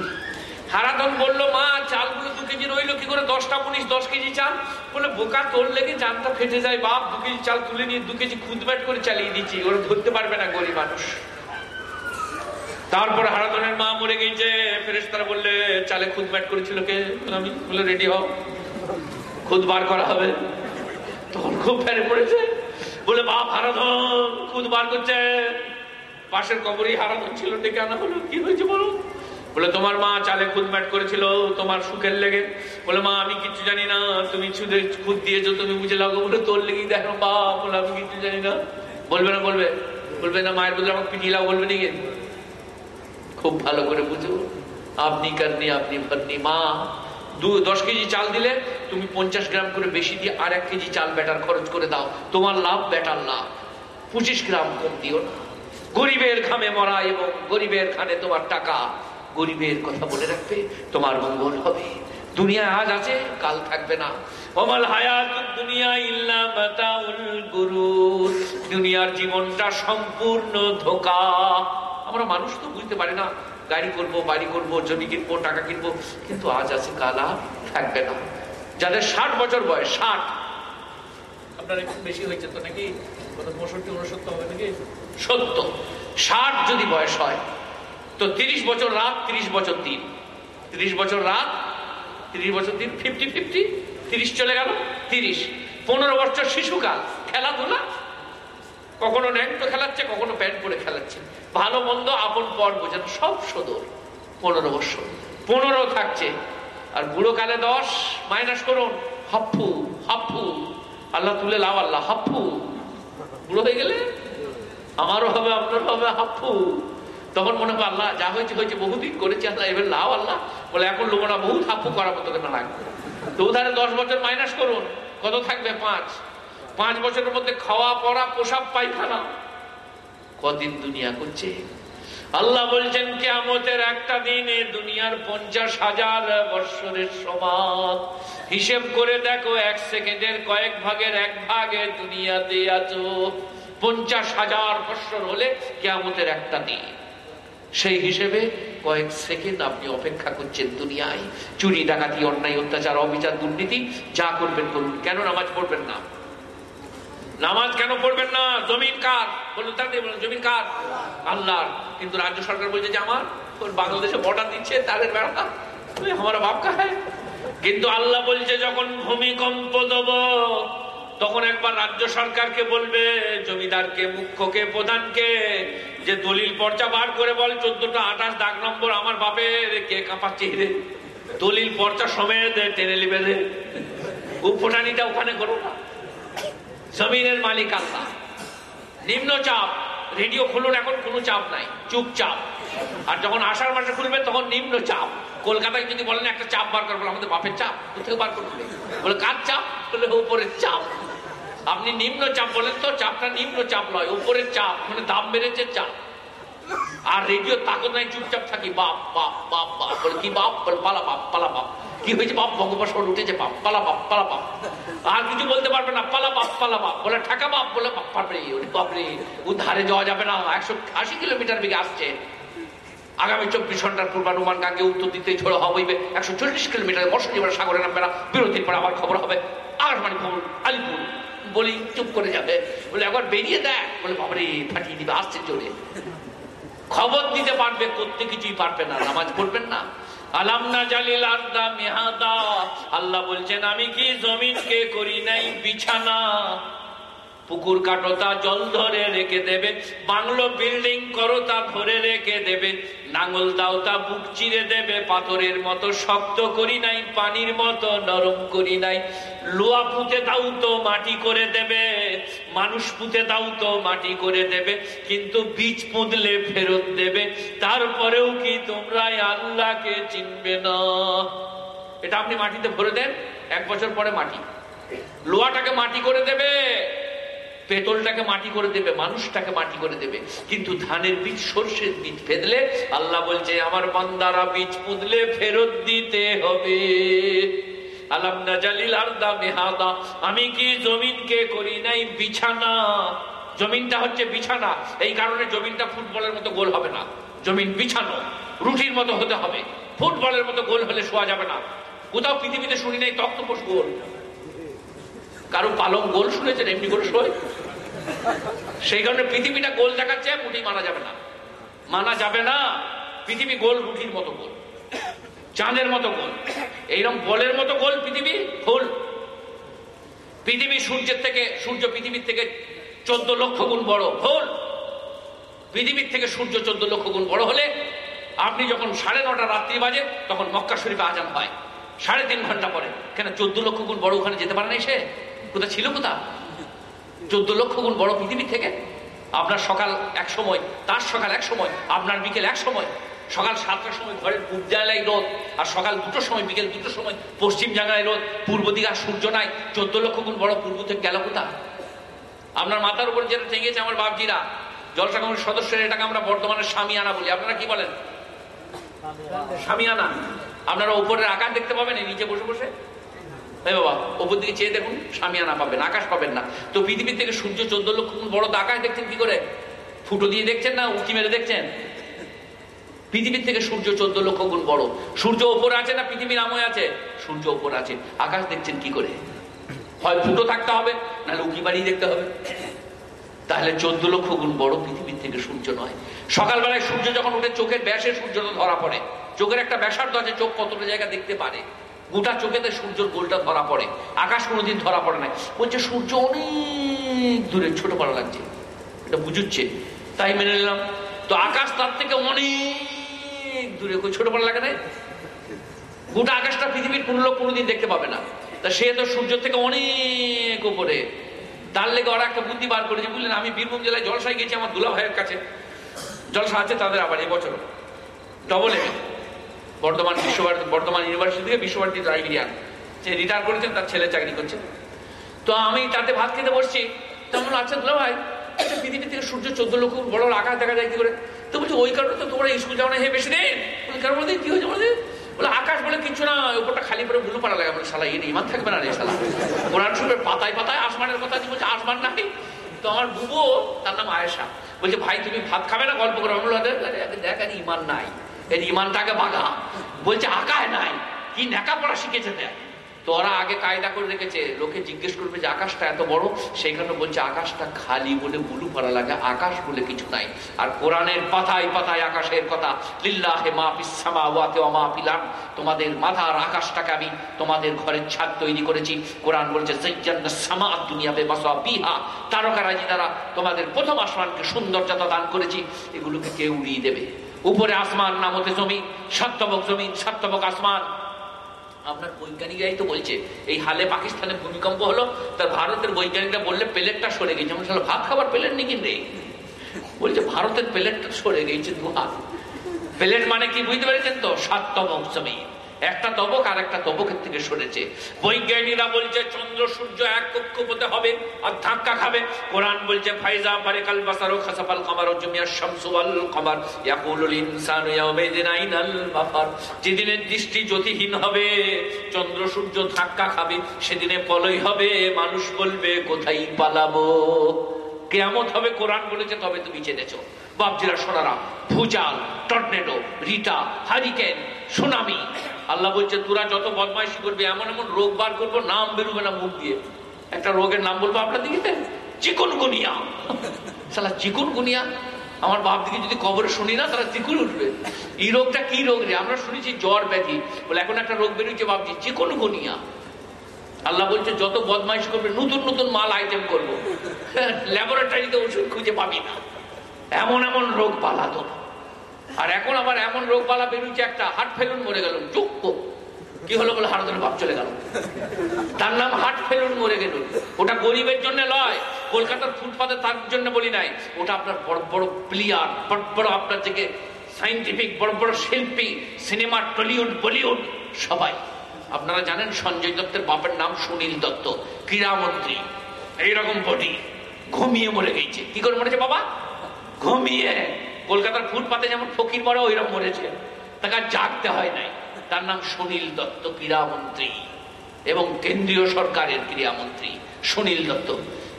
হারাধন বলল, মা, চালগুলো দু কেজি রইল, কি করে দশটা পুলিশ দশ কেজি চাল? বলে, বোকা তোর লেগে চালটা ফেটে যায়, বাপ। দু কেজি চাল তুলে নিয়ে দু কেজি খুদব্যাট করে চালিয়ে দিচ্ছি। ওরা ধরতে পারবে না, গরিব মানুষ। তারপর হারাধনের মা মরে গেছে ফেরেস তারা বললে, চালে খুদ ব্যাট করেছিল কে? আমি। বলে, রেডি হও। খুদ বার করা হবে। তখন খুব ফেরে পড়েছে। বলে, বাপ হারাধন খুদ বার করছে। পাশের কবরই হারাধন ছিল, ডেকে আনা হলো। কি হয়েছে বলো? বলে, তোমার মা চালে খুদ ম্যাট করেছিল, তোমার সুখের লেগে। বলে, মা, আমি কিছু জানি না, তুমি সুদে খুদ দিয়েছ, তুমি বুঝে লাগো বলে, তোর লেগে দেখো বা বলে, আমি কিছু জানি না। বলবে না, বলবে। বলবে না, মায়ের বদলে আমাকে পিটিয়ে লাও, বলবে নাকি? খুব ভালো করে বুঝো। আপনি কারনি আপনি ভরনি মা, দু, দশ কেজি চাল দিলে তুমি পঞ্চাশ গ্রাম করে বেশি দিয়ে আর এক কেজি চাল ব্যাটার খরচ করে দাও। তোমার লাভ ব্যাটার লাভ পঁচিশ গ্রাম কম দিও না। গরিবের খামে মরা এবং গরিবের খানে তোমার টাকা। গরিবের কথা বলে রাখবে, তোমার মঙ্গল হবে। দুনিয়া আজ আছে, কাল থাকবে না। অমল হায়াত দুনিয়া ইল্লা দুনিয়ার জীবনটা সম্পূর্ণ ধোকা। আমরা মানুষ তো বুঝতে পারি না, গাড়ি করব, বাড়ি করব, জমি কিনবো, টাকা কিনবো, কিন্তু আজ আছে, কাল আর থাকবে না। যাদের ষাট বছর বয়স, ষাট। আপনার একটু বেশি হয়েছে তো নাকি? পঁয়ষট্টি উনসত্তর হবে নাকি? সত্তর। ষাট যদি বয়স হয় তো তিরিশ বছর রাত, তিরিশ বছর দিন। তিরিশ বছর রাত, তিরিশ বছর দিন ফিফটি ফিফটি তিরিশ চলে গেল, তিরিশ। পনেরো বছর শিশুকাল, খেলাধুলা। কখনো ন্যাংটো খেলাচ্ছে, কখনো প্যান্ট পরে খেলাচ্ছে। ভালো মন্দ আপন পর বোঝেন সব সদর পনেরো বছর। পনেরো থাকছে, আর বুড়ো কালে দশ, মাইনাস করুন, হাফু হাফু। আল্লাহ তুলে লাভ আল্লাহ, হাফু। বুড়ো হয়ে গেলে? আমারও হবে, আপনারও হবে, হাফু। তখন মনে হয় আল্লাহ যা হয়েছে হয়েছে, বহুদিন করেছে আল্লাহ, এবার লাভ আল্লাহ। বলে, এখন লোক না বহুত হাফু করাবো তোকে না লাগবে? তো উধারে দশ বছর মাইনাস করুন, কত থাকবে? পাঁচ। পাঁচ বছরের মধ্যে খাওয়া, পড়া, পোশাক, পায়খানা। কদিন দুনিয়া করছে? আল্লাহ বলছেন কে কেমতের একটা দিনে দুনিয়ার পঞ্চাশ হাজার বৎসরের সমান হিসেব করে দেখো, এক সেকেন্ডের কয়েক ভাগের এক ভাগে দুনিয়াতে আছো। পঞ্চাশ হাজার বৎসর হলে কেমতের একটা দিন। সেই হিসেবে কয়েক সেকেন্ড আপনি অপেক্ষা করছেন দুনিয়ায়। চুরি, ডাকাতি, অন্যায়, অত্যাচার, অবিচার, দুর্নীতি, যা করবেন করুন। কেন নামাজ পড়বেন না? নামাজ কেন পড়বেন না? জমিন কার? বলুন তার বলুন, জমিন কার? আল্লাহর। কিন্তু রাজ্য সরকার বলছে যে আমার বাংলাদেশে বর্ডার দিচ্ছে, তাদের বেড়া আমার বাপ কাহে কিন্তু আল্লাহ বলছে, যখন ভূমিকম্প দেব তখন একবার রাজ্য সরকারকে বলবে, জমিদারকে, মুখ্যকে, প্রধানকে, যে দলিল পর্চা বার করে বল, চোদ্দটা আঠাশ দাগ নম্বর আমার বাপের, কে কাঁপাচ্ছে রে দলিল পর্চা সমেত টেনে লিবে রে উপটানিটা ওখানে করো না। জমিনের মালিক আল্লাহ। নিম্ন চাপ, রেডিও খুলুন, এখন কোনো চাপ নাই, চুপচাপ। আর যখন আষাঢ় মাসে খুলবে, তখন নিম্ন চাপ। কলকাতায় যদি বলেন একটা চাপ বার করে বলে আমাদের বাপের চাপ, কোথেকে বার করবে? বলে, কার চাপ? বলে, উপরের চাপ। আপনি নিম্ন চাপ বলেন তো, চাপটা নিম্ন চাপ নয়, উপরের চাপ মানে দাম বেড়েছে চাপ। আর রেডিও তাকত নাই, চুপচাপ থাকি, বাপ বাপ বাপ বাপ, বলে কি বাপ? বলে পালা বাপ পালা বাপ। কি হয়েছে বাপ? ভগবান সর উঠেছে বাপ, পালা বাপ পালা বাপ। আর কিছু বলতে পারবে না, পালা বাপ পালা বাপ। বলে ঠাকা বাপ, বলে বাপ পারবে বাপরে ও ধারে যাওয়া যাবে না, একশো আশি কিলোমিটার বেগে আসছে। আগামী চব্বিশ ঘণ্টার পূর্বানুমান গাঙ্গে উত্তর দিতে ঝোড়ো হইবে একশো চল্লিশ কিলোমিটার বর্ষণীবার সাগরে নামবে না, বিরতির পর আবার খবর হবে। আকাশবাণী খবর, আলিপুর। বলি, চুপ করে যাবে। বলে, একবার বেরিয়ে দেখ। বলে, বাবারে, ফাটিয়ে দিবে, আসছে জোরে। খবর দিতে পারবে, করতে কিছুই পারবে না, নামাজ পড়বেন না। আল্লাহ বলছেন, আমি কি জমিনকে করি নাই বিছানা? পুকুর কাটো তা জল ধরে রেখে দেবে, বাংলো বিল্ডিং করো তা ধরে রেখে দেবে, নাঙল দাও তা বুক চিরে দেবে, পাথরের মতো শক্ত করি নাই, পানির মতো নরম করি নাই। লোয়া পুঁতে দাও তো মাটি করে দেবে, মানুষ পুঁতে দাও তো মাটি করে দেবে, কিন্তু বীজ পুঁতলে ফেরত দেবে, তারপরেও কি তোমরা আল্লাহকে চিনবে না? এটা আপনি মাটিতে ভরে দেন, এক বছর পরে মাটি। লোহাটাকে মাটি করে দেবে পেটলটাকে মাটি করে দেবে, মানুষটাকে মাটি করে দেবে। কিন্তু ধানের বীজ, সর্ষের বীজ ফেদলে, আল্লাহ বলছে, আমার বান্দারা বীজ পুঁতলে ফেরত দিতে হবে। আমি কি জমিনকে করি নাই বিছানা? জমিনটা হচ্ছে বিছানা। এই কারণে জমিনটা ফুটবলের মতো গোল হবে না। জমিন বিছানো, রুটির মতো হতে হবে। ফুটবলের মতো গোল হলে শোয়া যাবে না। কোথাও পৃথিবীতে শুনি নাই, তক্তপোষ গোল। কারও পালং গোল শুনেছেন, এমনি করে শোয়। সেই কারণে পৃথিবীটা গোল দেখাচ্ছে মুঠি মানা যাবে না। মানা যাবে না, পৃথিবী গোল, রুটির মতো গোল। চাঁদের মতো গোল। এইরকম বলের মতো গোল পৃথিবী, ফুল। পৃথিবী সূর্যের থেকে, সূর্য পৃথিবীর থেকে চোদ্দ লক্ষ গুণ বড়, ফুল। পৃথিবীর থেকে সূর্য চোদ্দ লক্ষ গুণ বড় হলে আপনি যখন সাড়ে নটা রাত্রি বাজে, তখন মক্কা শরীফে আজান হয়। সাড়ে তিন ঘণ্টা পরে। কেন, চোদ্দ লক্ষ গুণ বড় ওখানে যেতে পারে না সে কোথা ছিল কোথা চোদ্দ লক্ষ গুণ বড় পৃথিবী থেকে? আপনার সকাল এক সময়, তার সকাল এক সময়, আপনার বিকেল এক সময়, সকাল সাতটার সময় ঘরের পূর্ব জায়গায় রোদ, আর সকাল দুটোর সময়, বিকেল দুটোর সময় পশ্চিম জায়গায় রোদ, পূর্ব দিকে আর সূর্য নাই, চোদ্দ লক্ষ গুণ বড় পূর্ব থেকে গেল কোথা আপনার মাথার উপর যেটা ঠেঙেছে আমার বাপজিরা জলসা কমিটির সদস্যের, এটাকে আমরা বর্তমানে স্বামীয়ানা বলি। আপনারা কি বলেন? স্বামীয়ানা আপনারা উপরের আকাশ দেখতে পাবেন নিচে বসে বসে। এই বাবা ওপর দিকে চেয়ে দেখুন স্বামীয়ানা পাবেন, আকাশ পাবেন না। তো পৃথিবীর থেকে সূর্য চোদ্দ লক্ষ বড় আকাশ, দেখছেন কি করে? ফুটো দিয়ে দেখছেন না, উঁকি মেরে দেখছেন? পৃথিবীর থেকে সূর্য চোদ্দ লক্ষ গুণ বড়। সূর্য ওপরে আছে না পৃথিবীর আময় আছে? সূর্য ওপরে আছে। আকাশ দেখছেন কি করে? হয় ফুটো থাকতে হবে, নাহলে উঁকি বাড়িয়ে দেখতে হবে। তাহলে চোদ্দ লক্ষ গুণ বড় পৃথিবীর থেকে সূর্য নয়। সকালবেলায় সূর্য যখন উঠে চোখের ব্যাসে সূর্যটা ধরা পড়ে। চোখের একটা ব্যাসার্ধ আছে, চোখ কতটা জায়গা দেখতে পারে? গোটা চোখেতে সূর্যের গোলটা ধরা পড়ে। আকাশ কোনোদিন ধরা পড়ে না বলছে, সূর্য অনেক দূরে, ছোট করা লাগছে। এটা বুঝুচ্ছে। তাই মেনে নিলাম। তো আকাশ তার থেকে অনেক দূরে। ছোট পড়া লাগে না গোটা আকাশটা পৃথিবীর কোনো লোক কোনোদিন দেখতে পাবে না। তা সে তো সূর্য থেকে অনেক উপরে। তার লেগে ওরা একটা বুদ্ধি বার করেছে। বুঝলেন আমি বীরভূম জেলায় জলসায় গেছি আমার দুলা ভাইয়ের কাছে। জলসা আছে তাদের আবার এবছর double M Bardhaman Visva Bharati Bardhaman university থেকে বিশ্বভারতী লাইব্রেরিয়ান সে রিটায়ার করেছেন তার ছেলে চাকরি করছে তো আমি তাতে ভাত খেতে বসছি তখন আচ্ছা দুলা ভাই আচ্ছা পৃথিবী থেকে সূর্য চোদ্দ লক্ষ বড় আকাশ দেখা যায় কি করে তো বলছি ওই কারণে তো তোমরা স্কুল যাও না হে বেশি দিন কারণ বলতে কি হয়েছে বলতে বলে আকাশ বলে কিছু না উপরটা খালি পরে ভুলু পাড়া লাগে বলে শালা ইমান থাকবে না রে শালা কোরআন শরীফের পাতায় পাতায় আসমানের কথা বলছে আসমান নাই তো আমার বুবু তার নাম আয়েশা বলছে ভাই তুমি ভাত খাবে না গল্প করে আমি বললাম, "আরে, আরে, আরে, দেখ আর ইমান নাই এর ইমানটাকে বাগা বলছে, আকায় নাই। কি নেকা পড়া শিখেছে দেখ তো ওরা আগে কায়দা করে রেখেছে। লোকে জিজ্ঞেস করবে যে, আকাশটা এত বড়? সেইখানে বলছে, আকাশটা খালি বলে বুলু পড়া লাগে, আকাশ বলে কিছু নাই। আর কোরআনের পাতায় পাতায় আকাশের কথা, লিল্লাহে মা পিসামা ওয়াতে মা পিলাম তোমাদের মাথার আকাশটাকে আমি তোমাদের ঘরের ছাদ তৈরি করেছি। কোরআন বলছে সামা দুনিয়াবে বিহা তারকারাজি দ্বারা তোমাদের প্রথম আসমানকে সৌন্দর্যতা দান করেছি। এগুলোকে কে উড়িয়ে দেবে। উপরে আসমান নামতে জমি সাতবক জমিন সাতবক আসমান। আপনার বৈজ্ঞানিকরাই তো বলছে এই হালে পাকিস্তানের ভূমিকম্প হলো তার ভারতের বৈজ্ঞানিকরা বললে প্লেটটা সরে গেছে। বললাম, ভাত খাবার প্লেট নাকি কিনে বলছে ভারতের প্লেটটা সরে গেছে দু হাত প্লেট মানে কি বুঝতে পেরেছেন তো? সাত জমিন। জমি একটা তবক আর একটা তবকের থেকে সরেছে। বৈজ্ঞানিকরা বলছে, চন্দ্র, সূর্য এক কক্ষ কক্ষপথে হবে আর ধাক্কা খাবে। কোরআন বলছে, ফাইজা বারেকাল বাসারো খাসাফাল কামার জমিয়া শামসুয়াল কামার ইয়াকুলুল ইয়াউমাইদিন আইনাল দৃষ্টি জ্যোতিহীন হবে, চন্দ্র, সূর্য ধাক্কা খাবে, সেদিনে পলই হবে। মানুষ বলবে, কোথায় পালাবো? কেয়ামত হবে, কোরআন বলেছে, তবে তুমি জেনেছো। বাপজিরা, সোনারা, ভুজাল, টর্নেডো, রিটা, হারিকেন সুনামি। আল্লাহ বলছে, তোরা যত বদমাইশি করবি, এমন এমন রোগ বার করব, নাম বেরোবে না মুখ দিয়ে। একটা রোগের নাম বলব আপনার দিকে চিকুন গুনিয়া সালা চিকুন গুনিয়া আমার বাপ দিকে যদি কবরে শুনি না তারা চিকুন উঠবে। এই রোগটা কি রোগ রে? আমরা শুনেছি জ্বর ব্যাধি। বলে, এখন একটা রোগ বেরিয়েছে ভাবছি চিকুন গুনিয়া আল্লাহ বলছে, যত বদমাইশ করবে, নতুন নতুন মাল আইটেম করব। ল্যাবরেটরিতে ওষুধ খুঁজে পাবি না। এমন এমন রোগ পালাতো আর এখন আবার এমন রোগ পালা বেরোচ্ছে একটা, হার্ট ফেলুন মরে গেল যোগ্য কি হলো বলে হারদের বাপ চলে গেল? তার নাম হার্ট ফেলুন মরে গেল। ওটা গরিবের জন্য নয় কলকাতার ফুটপাতে তার জন্য বলি নাই। ওটা আপনার বড় বড় প্লেয়ার, বড় বড় আপনার থেকে সাইন্টিফিক বড় বড় শিল্পী, সিনেমা, টলিউড, বলিউড, সবাই। আপনারা জানেন সঞ্জয় দত্তের বাপের নাম সুনীল দত্ত ক্রীড়ামন্ত্রী এইরকম বডি, ঘুমিয়ে মরে গেছে। কি করে মরেছে বাবা? ঘুমিয়ে। কলকাতার ফুটপাতে যেমন ফকির মরে ওইরকম মরেছে। তাকে আর জাগতে হয় নাই। তার নাম সুনীল দত্ত ক্রীড়ামন্ত্রী এবং কেন্দ্রীয় সরকারের ক্রীড়ামন্ত্রী সুনীল দত্ত।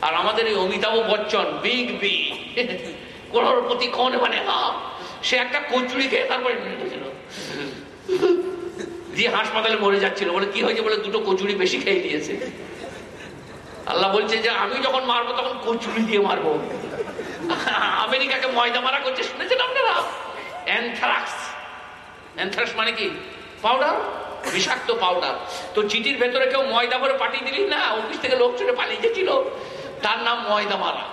আর আমাদের এই অমিতাভ বচ্চন, বিগ বি। কোটি কোন মানে সে একটা কচুরি খেয়ে তারপরে মরে দিয়ে হাসপাতালে মরে যাচ্ছিল। বলে, কি হয়েছে? বলে, দুটো কচুরি বেশি খেয়ে নিয়েছে। আল্লাহ বলছে যে, আমি যখন মারবো, তখন কচুরি দিয়ে মারবো। আমেরিকাকে ময়দা মারা করছে, শুনেছেন আপনারা? অ্যানথ্রাক্স অ্যানথ্রাক্স মানে কি? পাউডার বিষাক্ত পাউডার তো চিঠির ভেতরে কেউ ময়দা ভরে পাঠিয়ে দিলি? না, অফিস থেকে লোক ছুটে পালিয়ে গেছিল। তার নাম ময়দা মারা।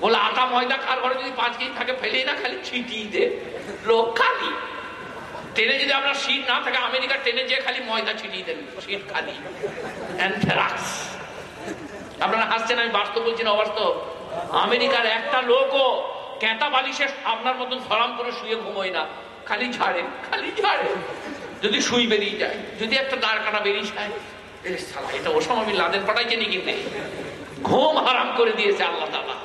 বলে, আটা ময়দা কার ঘরে যদি পাঁচ কেজি থাকে, ফেলেই না, খালি ছিটিয়ে দে। লোক খালি। ট্রেনে যদি আপনার সিট না থাকে, আমেরিকার ট্রেনে যেয়ে খালি ময়দা ছিটিয়ে দেবেন সিট খালি। অ্যানথ্রাক্স আপনারা হাসছেন, আমি বাস্তব বলছি না, অবাস্তব? আমেরিকার একটা লোকও ক্যাঁতা বালিশে আপনার মতন সলাম করে শুয়ে ঘুমোয় না। খালি ঝাড়ে খালি ঝাড়ে। যদি সুই বেরিয়ে যায়, যদি একটা দাঁড় কাটা বেরিয়ে যায় এটা ওসম আমি লাদের পাঠাইছে নাকি নেই ঘুম হারাম করে দিয়েছে আল্লাহ তালা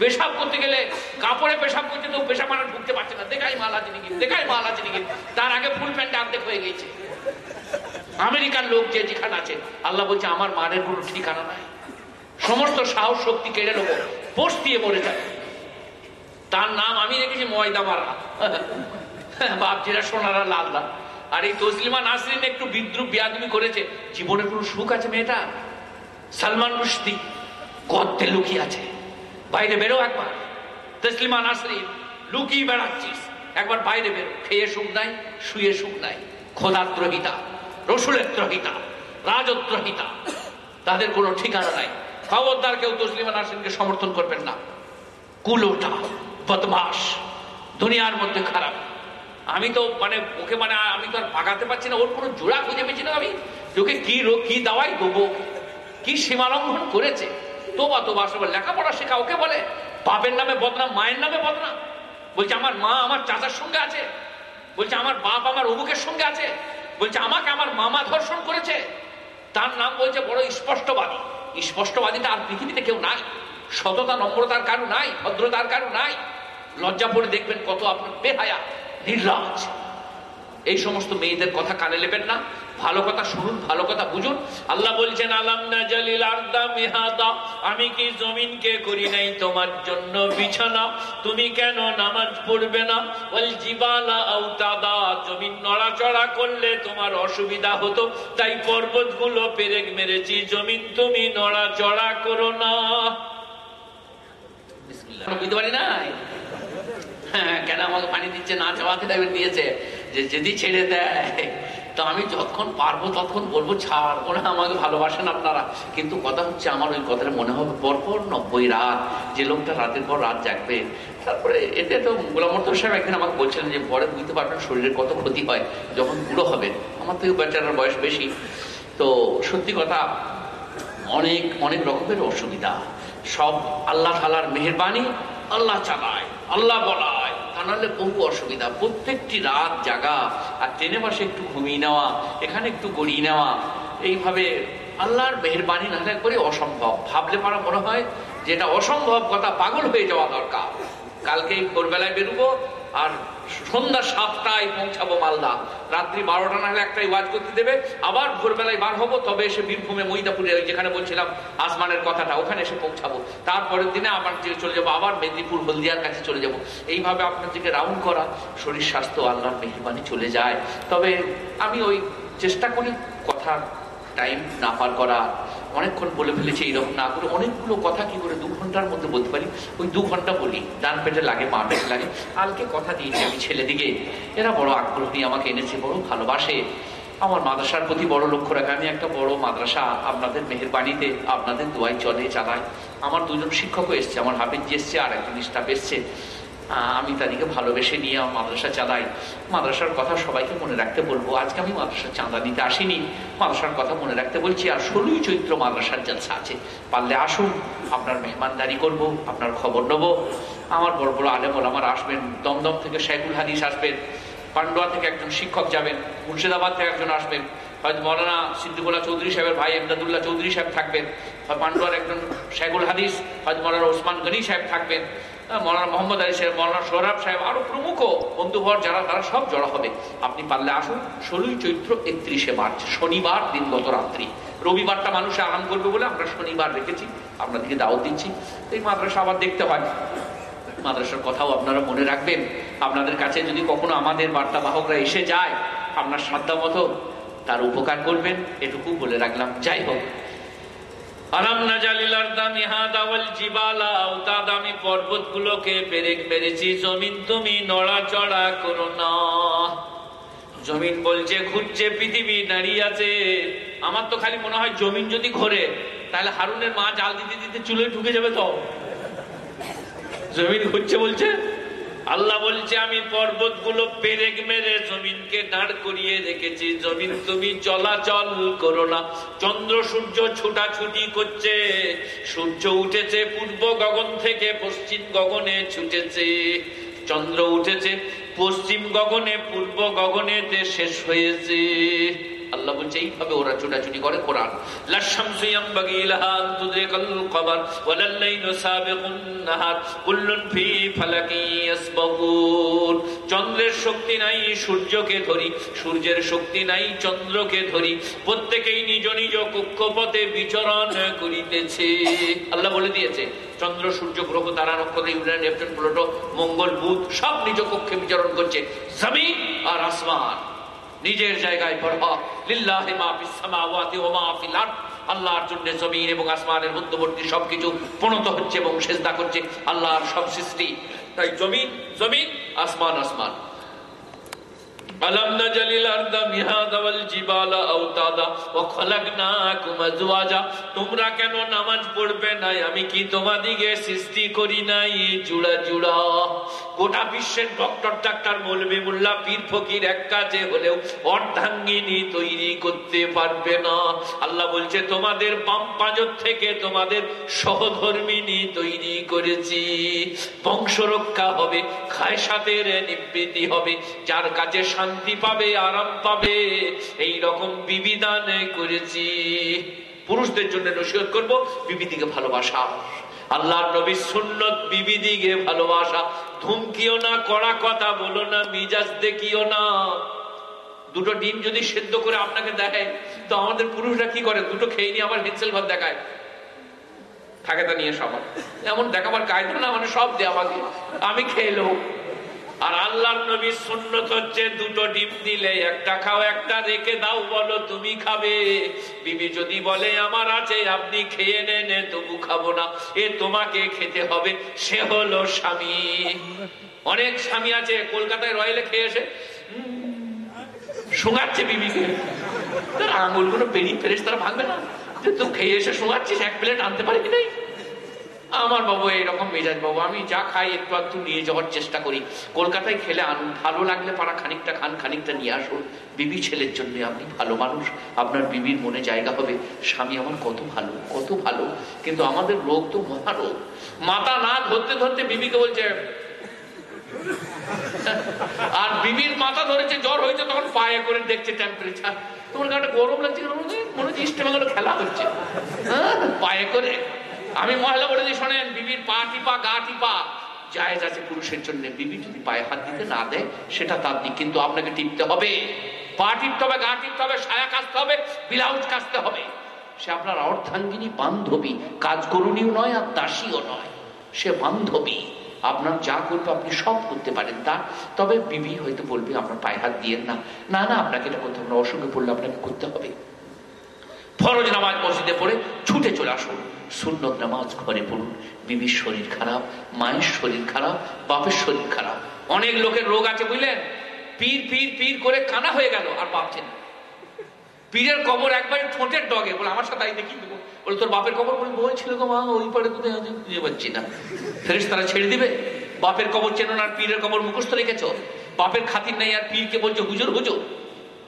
পেশাব করতে গেলে, কাপড়ে পেশাব করতে তো পেশাব মানে ঢুকতে পারছে না। দেখাই মাল আছে নাকি? দেখাই মাল আছে নাকি? তার আগে ফুল প্যান্ট অর্ধেক হয়ে গেছে। আমেরিকার লোক যে যেখানে আছে, আল্লাহ বলছে, আমার মানের কোনো ঠিকানা নাই। সমস্ত সাহস শক্তি কেড়ে নেব। পোস্ট দিয়ে মরে যাবে। তার নাম আমি রেখেছি ময়দা মারা। বাপজিরা সোনারা লাল লাল। আর এই তসলিমা নাসরিন একটু বিদ্রুপ বিয়াদমি করেছে। জীবনে কোনো সুখ আছে মেয়েটা? সালমান রুশদি গদ্দে লুকিয়ে আছে। বাইরে বেরো একবার। তসলিমা নাসরিন, লুকিয়ে বেড়াচ্ছিস। একবার বাইরে বেরো। খেয়ে সুখ নাই, শুয়ে সুখ নাই। খোদাত্রহিতা রসুলের ত্রহিতা রাজত্রহিতা তাদের কোনো ঠিকানা নাই। খবরদার কেউ তসলিমা নাসরিনকে সমর্থন করবেন না। কুলোটা বদমাস দুনিয়ার মধ্যে খারাপ। আমি তো মানে ওকে মানে আমি তো আর ভাগাতে পারছি না, ওর কোনো জোড়া খুঁজে পেয়েছি না আমি। ওকে কি রোগ, কি দাওয়াই দেবো, কি সীমালঙ্ঘন করেছে। তোবা তোবা আসবে লেখাপড়া শেখা, ওকে বলে, বাপের নামে বদনাম, মায়ের নামে বদনাম। বলছে, আমার মা আমার চাচার সঙ্গে আছে। বলছে, আমার বাপ আমার অমুকের সঙ্গে আছে। বলছে, আমাকে আমার মামা ধর্ষণ করেছে। তার নাম বলছে বড় স্পষ্টবাদী। স্পষ্টবাদীটা আর পৃথিবীতে কেউ নাই। সততা, নম্রতার কারও নাই, ভদ্রতার কারও নাই। লজ্জা পড়ে দেখবেন কত আপনার বেহায়া নির্লজ এই সমস্ত মেয়েদের কথা কানে নেবেন না। ভালো কথা শুনুন, ভালো কথা বুঝুন। আল্লাহ বলছেন, আলাম না জালিল আমি কি জমিনকে করি নাই তোমার জন্য বিছানা? তুমি কেন নামাজ পড়বে না? বল জিবালা আউতাদা। জমিন নড়াচড়া করলে তোমার অসুবিধা হতো। তাই পর্বতগুলো পেরেক মেরেছি। জমিন তুমি নড়াচড়া করো না। হ্যাঁ কেন আমাকে পানি দিচ্ছে না? চাওয়াতে দিয়েছে যে যদি ছেড়ে দেয় তো আমি যতক্ষণ পারব ততক্ষণ বলব, ছাড়, ওরা আমাকে ভালোবাসেন আপনারা। কিন্তু কথা হচ্ছে, আমার ওই কথাটা মনে হবে পরপর নব্বই রাত, যে লোকটা রাতের পর রাত জাগবে। তারপরে এতে তো গোলাম মোর্তর সাহেব একদিন আমাকে বলছিলেন যে, পরে বুঝতে পারবেন শরীরের কত ক্ষতি হয়, যখন বুড়ো হবে। আমার থেকে বেচারার বয়স বেশি। তো সত্যি কথা, অনেক অনেক রকমের অসুবিধা। সব আল্লাহ তালার মেহরবানি, আল্লাহ চালায়, আল্লাহ বলায়। তা নাহলে বহু অসুবিধা। প্রত্যেকটি রাত জাগা, আর ট্রেনে বসে একটু ঘুমিয়ে নেওয়া, এখানে একটু গড়িয়ে নেওয়া, এইভাবে আল্লাহর মেহরবানি না করে অসম্ভব। ভাবলে পারা মনে হয় যেটা অসম্ভব কথা, পাগল হয়ে যাওয়া দরকার। কালকে ভোরবেলায় বেরোবো, আর সন্ধ্যা সাতটায় পৌঁছাবো মালদা। রাত্রি বারোটা না হলে একটাই ওয়াজ করতে দেবে। আবার ভোরবেলায় বার হব, তবে এসে বীরভূমে মহিদাপুরে যেখানে বলছিলাম আসমানের কথাটা, ওখানে এসে পৌঁছাবো। তারপরের দিনে আবার যে চলে যাব, আবার মেদিনীপুর হলদিয়ার কাছে চলে যাব। এইভাবে আপনার দিকে রাউন্ড করা, শরীর স্বাস্থ্য, আল্লাহর মেহরবানি চলে যায়। তবে আমি ওই চেষ্টা করি, কথা টাইম না পার করা। অনেকক্ষণ বলে ফেলেছে এইরকম না করে। অনেকগুলো কথা কি করে দু ঘণ্টার মধ্যে বলতে পারি? ওই দু ঘণ্টা বলি। ডান পেটে লাগে মা পেটে লাগে। কালকে কথা দিয়েছি আমি ছেলেদিকে। এরা বড় আগ্রহ নিয়ে আমাকে এনেছে, বড় ভালোবাসে। আমার মাদ্রাসার প্রতি বড় লক্ষ্য রাখে। আমি একটা বড় মাদ্রাসা আপনাদের মেহেরবানিতে, আপনাদের দোয়াই চলে, চালায়। আমার দুজন শিক্ষকও এসছে, আমার হাফিজ এসছে আর একজন স্টাফ এসছে। আমি তাদেরকে ভালোবেসে নিয়ে আমার মাদ্রাসা চালাই। মাদ্রাসার কথা সবাইকে মনে রাখতে বলব। আজকে আমি মাদ্রাসার চাঁদা নিতে আসিনি। মাদ্রাসার কথা মনে রাখতে বলছি, আর ষোলোই চৈত্র মাদ্রাসার জলসা আছে। পারলে আসুন, আপনার মেহমানদারি করব, আপনার খবর নেব। আমার বড় বড় আলেমল আমার আসবেন, দমদম থেকে শেখুল হাদিস আসবেন, পান্ডুয়া থেকে একজন শিক্ষক যাবেন, মুর্শিদাবাদ থেকে একজন আসবেন। হয়তো মৌলানা সিদ্দিকুল্লাহ চৌধুরী সাহেবের ভাই এমদাদুল্লাহ চৌধুরী সাহেব থাকবেন। হয় পান্ডুয়ার একজন শেখুল হাদিস, হয়তো মৌলানা ওসমান গনি সাহেব থাকবেন। মৌলানা মোহাম্মদ আলী সাহেব, মৌলানা সোহরাব সাহেব, আরও প্রমুখ বন্ধুবর যারা, তারা সব জড়ো হবে। আপনি পারলে আসুন, ষোলোই চৈত্র একত্রিশে মার্চ, শনিবার দিন গত রাত্রি। রবিবারটা মানুষে আরাম করবে বলে আমরা শনিবার রেখেছি, আপনাদেরকে দাওয়াত দিচ্ছি। এই মাদ্রাসা আবার দেখতে হয়। মাদ্রাসার কথাও আপনারা মনে রাখবেন। আপনাদের কাছে যদি কখনো আমাদের বার্তা বাহকরা এসে যায়, আপনার শ্রদ্ধা মতো তার উপকার করবেন, এটুকু বলে রাখলাম। যাই হোক আরাম না জালিলার দামি হাদাওয়াল জিবালা আওতা দামি পর্বতগুলোকে পেরেক মেরেছি জমিন তুমি নড়াচড়া করো না। জমিন বলছে, ঘুরছে, পৃথিবী দাঁড়িয়ে আছে। আমার তো খালি মনে হয় জমিন যদি ঘোরে, তাহলে হারুনের মা জাল দিতে দিতে চুলে ঢুকে যাবে তো। জমিন ঘুরছে বলছে? আল্লাহ বলছে, আমি পর্বতগুলো পেরেক মেরে জমিনকে দাঁড় করিয়ে রেখেছি। জমিন তুমি চলাচল করো না। চন্দ্র সূর্য ছুটাছুটি করছে। সূর্য উঠেছে পূর্ব গগন থেকে পশ্চিম গগনে ছুটেছে। চন্দ্র উঠেছে পশ্চিম গগনে, পূর্ব গগনেতে শেষ হয়েছে। আল্লাহ বলছে, এইভাবে ওরা ছুটাছুটি করে কোরআন। চন্দ্রের শক্তি নাই, সূর্যকে ধরি। সূর্যের শক্তি নাই, চন্দ্রকে ধরি। প্রত্যেকেই নিজ নিজ কক্ষপথে বিচরণ করিতেছে। আল্লাহ বলে দিয়েছে, চন্দ্র, সূর্য, গ্রহ, তারা, নক্ষত্র, ইউরেন, নেপচুন, প্লুটো, মঙ্গল, বুধ, সব নিজ কক্ষে বিচরণ করছে। জমিন আর আসমান। নিজের জায়গায় পড়া। লিল্লাহি মা ফিস সামাওয়াতি ওয়া মা ফিল আরদ। আল্লাহর জন্য জমিন এবং আসমানের মধ্যবর্তী সবকিছু প্রণত হচ্ছে এবং সেজদা করছে আল্লাহর সব সৃষ্টি। তাই জমিন জমিন, আসমান আসমান। ألم نجعل الأرض مهادا والجبال أوتادا وخلقناكم أزواجا তোমরা কেন নামাজ পড়বে নাই আমি কি তোমাদিকে সৃষ্টি করি নাই জুড়া জুড়া গোটা বিশ্বের ডক্টর ডাক্তার বলবে মোল্লা পীর ফকির এক কাজে হলেও অর্ধাঙ্গিনী তৈরি করতে পারবে না আল্লাহ বলছে তোমাদের বাম পাঁজর থেকে তোমাদের সহধর্মিনী তৈরি করেছি বংশ রক্ষা হবে খায় সাথের নিবৃত্তি হবে যার কাছে শান্তি পাবে, আরাম পাবে। এই রকম বিবিধান করেছি। পুরুষদের জন্য নসিহত করব, বিবিদিকে ভালোবাসা। আল্লাহর নবী সুন্নত বিবিদিকে ভালোবাসা। ধুমকিও না, কড়া কথা বলো না, মিজাজ দেখিও না। দুটো ডিম যদি সেদ্ধ করে আপনাকে দেখায়, তো আমাদের পুরুষরা কি করে? দুটো খেয়ে নিয়ে আবার হেন্সেল ভাত দেখায়। থাকে তা নিয়ে সবার। এমন দেখাবার কায়দা না মানে সব দে আমাকে। আমি খেলো আর আল্লাহর নবী সুন্নত হচ্ছে দুটো ডিম দিলে, একটা খাও, একটা রেখে দাও, বলো তুমি খাবে। বিবি যদি বলে, আমার আছে, আপনি খেয়ে নেন তবু খাব না, এ তোমাকে খেতে হবে। সে হলো স্বামী। অনেক স্বামী আছে, কলকাতায় রয়েলে খেয়ে এসে শুঙাচ্ছে বিবিকে। তার আঙুলগুলো পেরিয়ে ফেরেস তারা ভাঙবে না? তুই খেয়ে এসে শুঙাচ্ছিস এক প্লেট আনতে পারি কি নাই আমার বাবু, এইরকম মেজাজ বাবু। আমি যা খাই, একটু একটু নিয়ে যাওয়ার চেষ্টা করি। কলকাতায় খেলে আনুন ভালো লাগলে পারা খানিকটা খান, খানিকটা নিয়ে আসুন। বিবি ছেলের জন্য আপনি ভালো মানুষ। আপনার বিবির মনে জায়গা হবে। স্বামী আমার কত ভালো কত ভালো। কিন্তু আমাদের রোগ তো মহারোগ মাথা না ধরতে ধরতে বিবিকে বলছে, আর বিবির মাথা ধরেছে, জ্বর হয়েছে, তখন পায়ে করে দেখছে টেম্পারেচার তোমার গরম লাগছে মনে হচ্ছে ইস্টেমাগুলো খেলা হচ্ছে। হ্যাঁ? পায়ে করে আমি মহিলা বলে দিই, শোনেন, বিবির পা টিপা, গা টিপা। জায়েজ আছে পুরুষের জন্য। বিবি যদি পায়ে হাত দিতে না দেয়, সেটা তার দিক, কিন্তু আপনাকে টিপতে হবে। পা টিপতে হবে, গা টিপতে হবে, সায়া কাচতে হবে, ব্লাউজ কাচতে হবে। সে আপনার অর্ধাঙ্গিনী বান্ধবী কাজ করুনিও নয় আর দাসীও নয়। সে বান্ধবী। আপনার যা করবে আপনি সব করতে পারেন তা। তবে বিবি হয়তো বলবে, আপনার পায়ে হাত দিয়ে না। না না, আপনাকে এটা করতে হবে অসুখে পড়লে আপনাকে করতে হবে। ফরজ নামাজ মসজিদে পড়ে ছুটে চলে আসুন। সুন্নত নামাজ ঘরে পড়ুন। বিবির শরীর খারাপ, মায়ের শরীর খারাপ, বাপের শরীর খারাপ। অনেক লোকের রোগ আছে, বুঝলেন? পীর পীর পীর করে কানা হয়ে গেল, আর বাপছে না। পীরের কবর একবার ঠোঁটের ডগে, বলে, আমার সাথে আই দেখি দেবো বলে, তোর বাপের কবর? বলে বই ছিল গো মা, ওই পারে কোথায় আছে খুঁজে পাচ্ছি না। ফেরেস তারা ছেড়ে দিবে। বাপের কবর চেনো আর পীরের কবর মুখস্থ রেখেছ? বাপের খাতির নেই, আর পীরকে বলছো, হুজুর হুজুর।